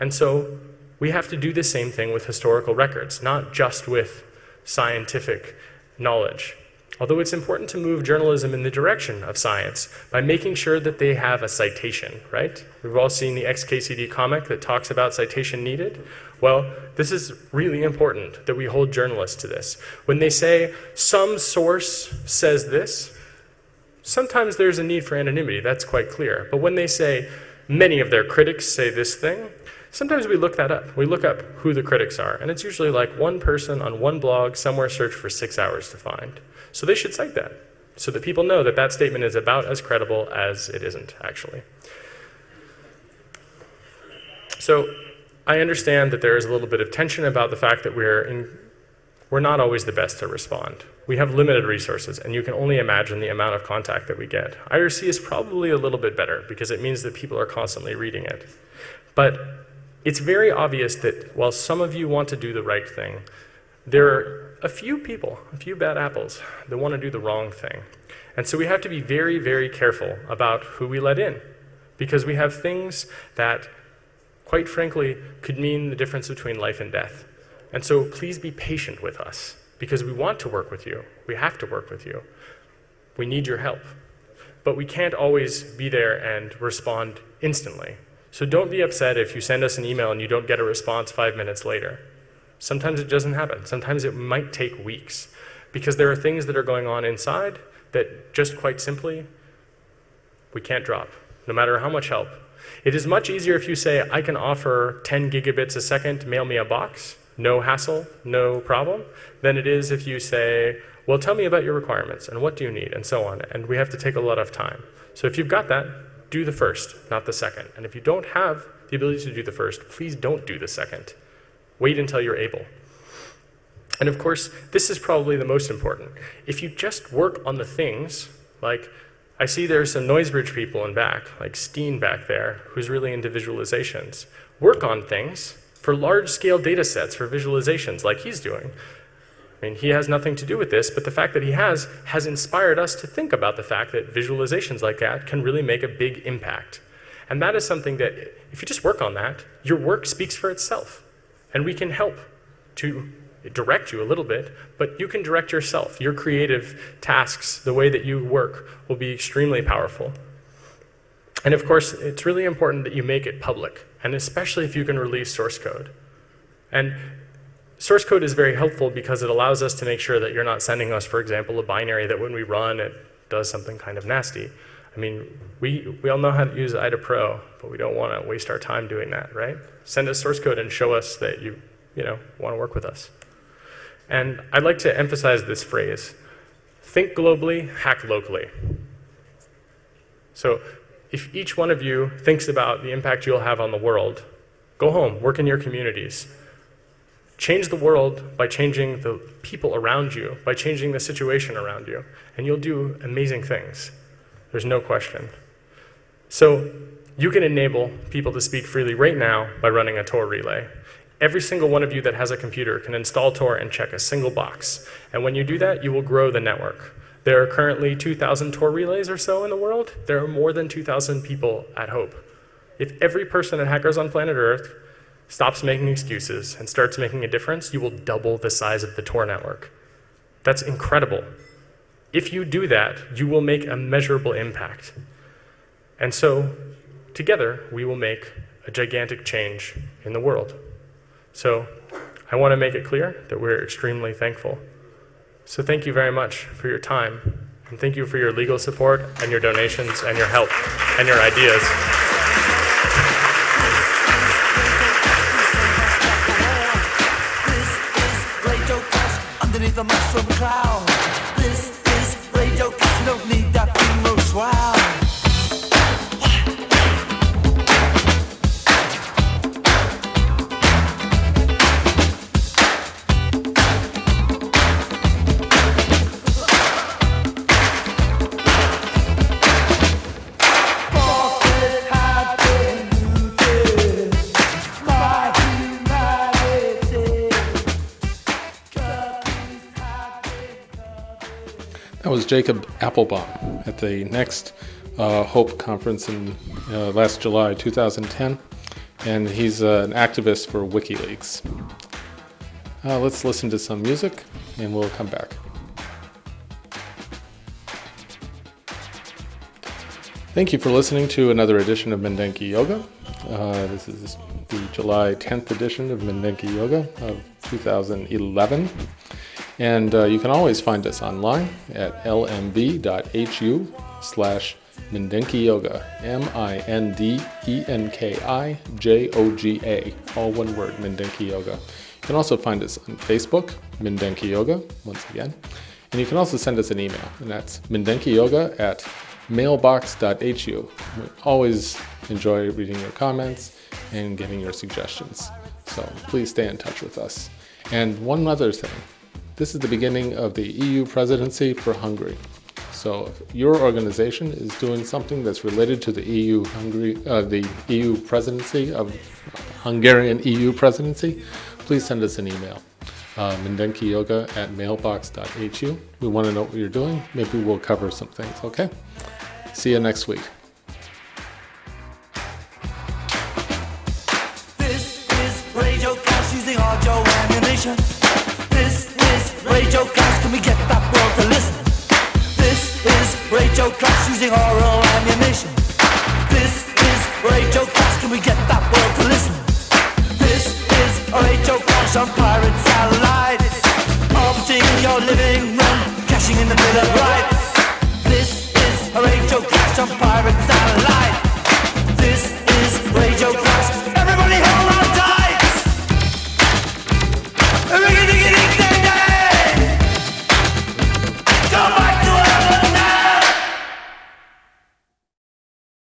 And so we have to do the same thing with historical records, not just with scientific knowledge. Although it's important to move journalism in the direction of science by making sure that they have a citation, right? We've all seen the XKCD comic that talks about citation needed. Well, this is really important that we hold journalists to this. When they say some source says this, sometimes there's a need for anonymity, that's quite clear. But when they say many of their critics say this thing, sometimes we look that up. We look up who the critics are, and it's usually like one person on one blog somewhere searched for six hours to find. So they should cite that so that people know that that statement is about as credible as it isn't, actually. So I understand that there is a little bit of tension about the fact that we're, in, we're not always the best to respond. We have limited resources, and you can only imagine the amount of contact that we get. IRC is probably a little bit better because it means that people are constantly reading it. But it's very obvious that while some of you want to do the right thing, there are a few people, a few bad apples, that want to do the wrong thing. And so we have to be very, very careful about who we let in. Because we have things that, quite frankly, could mean the difference between life and death. And so please be patient with us, because we want to work with you. We have to work with you. We need your help. But we can't always be there and respond instantly. So don't be upset if you send us an email and you don't get a response five minutes later. Sometimes it doesn't happen. Sometimes it might take weeks because there are things that are going on inside that just quite simply we can't drop, no matter how much help. It is much easier if you say, I can offer 10 gigabits a second, mail me a box, no hassle, no problem, than it is if you say, well, tell me about your requirements and what do you need and so on. And we have to take a lot of time. So if you've got that, do the first, not the second. And if you don't have the ability to do the first, please don't do the second Wait until you're able. And of course, this is probably the most important. If you just work on the things, like I see there's some Noisebridge people in back, like Steen back there, who's really into visualizations. Work on things for large scale data sets for visualizations, like he's doing. I mean, he has nothing to do with this, but the fact that he has has inspired us to think about the fact that visualizations like that can really make a big impact. And that is something that, if you just work on that, your work speaks for itself. And we can help to direct you a little bit, but you can direct yourself. Your creative tasks, the way that you work, will be extremely powerful. And of course, it's really important that you make it public, and especially if you can release source code. And source code is very helpful because it allows us to make sure that you're not sending us, for example, a binary that when we run, it does something kind of nasty. I mean, we, we all know how to use IDA Pro, but we don't want to waste our time doing that, right? Send us source code and show us that you, you know, want to work with us. And I'd like to emphasize this phrase think globally, hack locally. So if each one of you thinks about the impact you'll have on the world, go home, work in your communities. Change the world by changing the people around you, by changing the situation around you, and you'll do amazing things. There's no question. So you can enable people to speak freely right now by running a Tor relay. Every single one of you that has a computer can install Tor and check a single box. And when you do that, you will grow the network. There are currently 2,000 Tor relays or so in the world. There are more than 2,000 people at Hope. If every person at Hackers on Planet Earth stops making excuses and starts making a difference, you will double the size of the Tor network. That's incredible. If you do that, you will make a measurable impact. And so, together, we will make a gigantic change in the world. So I want to make it clear that we're extremely thankful. So thank you very much for your time, and thank you for your legal support and your donations and your help and your ideas. Was Jacob Appelbaum at the next uh, Hope conference in uh, last July 2010, and he's uh, an activist for WikiLeaks. Uh, let's listen to some music, and we'll come back. Thank you for listening to another edition of Mindenki Joga. Uh, this is the July 10th edition of Mindenki Joga of 2011. And uh, you can always find us online at lmv.hu slash Mindenki Joga, M-I-N-D-E-N-K-I-J-O-G-A, all one word, Mindenki Joga. You can also find us on Facebook, Mindenki Joga, once again. And you can also send us an email, and that's mindenkijoga at mailbox.hu. We always enjoy reading your comments and getting your suggestions. So please stay in touch with us. And one other thing this is the beginning of the EU presidency for Hungary. So if your organization is doing something that's related to the EU Hungary, uh, the EU presidency of Hungarian EU presidency, please send us an email. Uh, mindenkijoga at mailbox.hu. We want to know what you're doing. Maybe we'll cover some things, okay? See you next week. Radio Clash, can we get that world to listen? This is Radio Clash using oral ammunition. This is Radio Clash, can we get that world to listen? This is Radio Clash on pirate satellites. Orbiting your living room, cashing in the Bill of Rights. This is Radio Cast on pirate satellite. This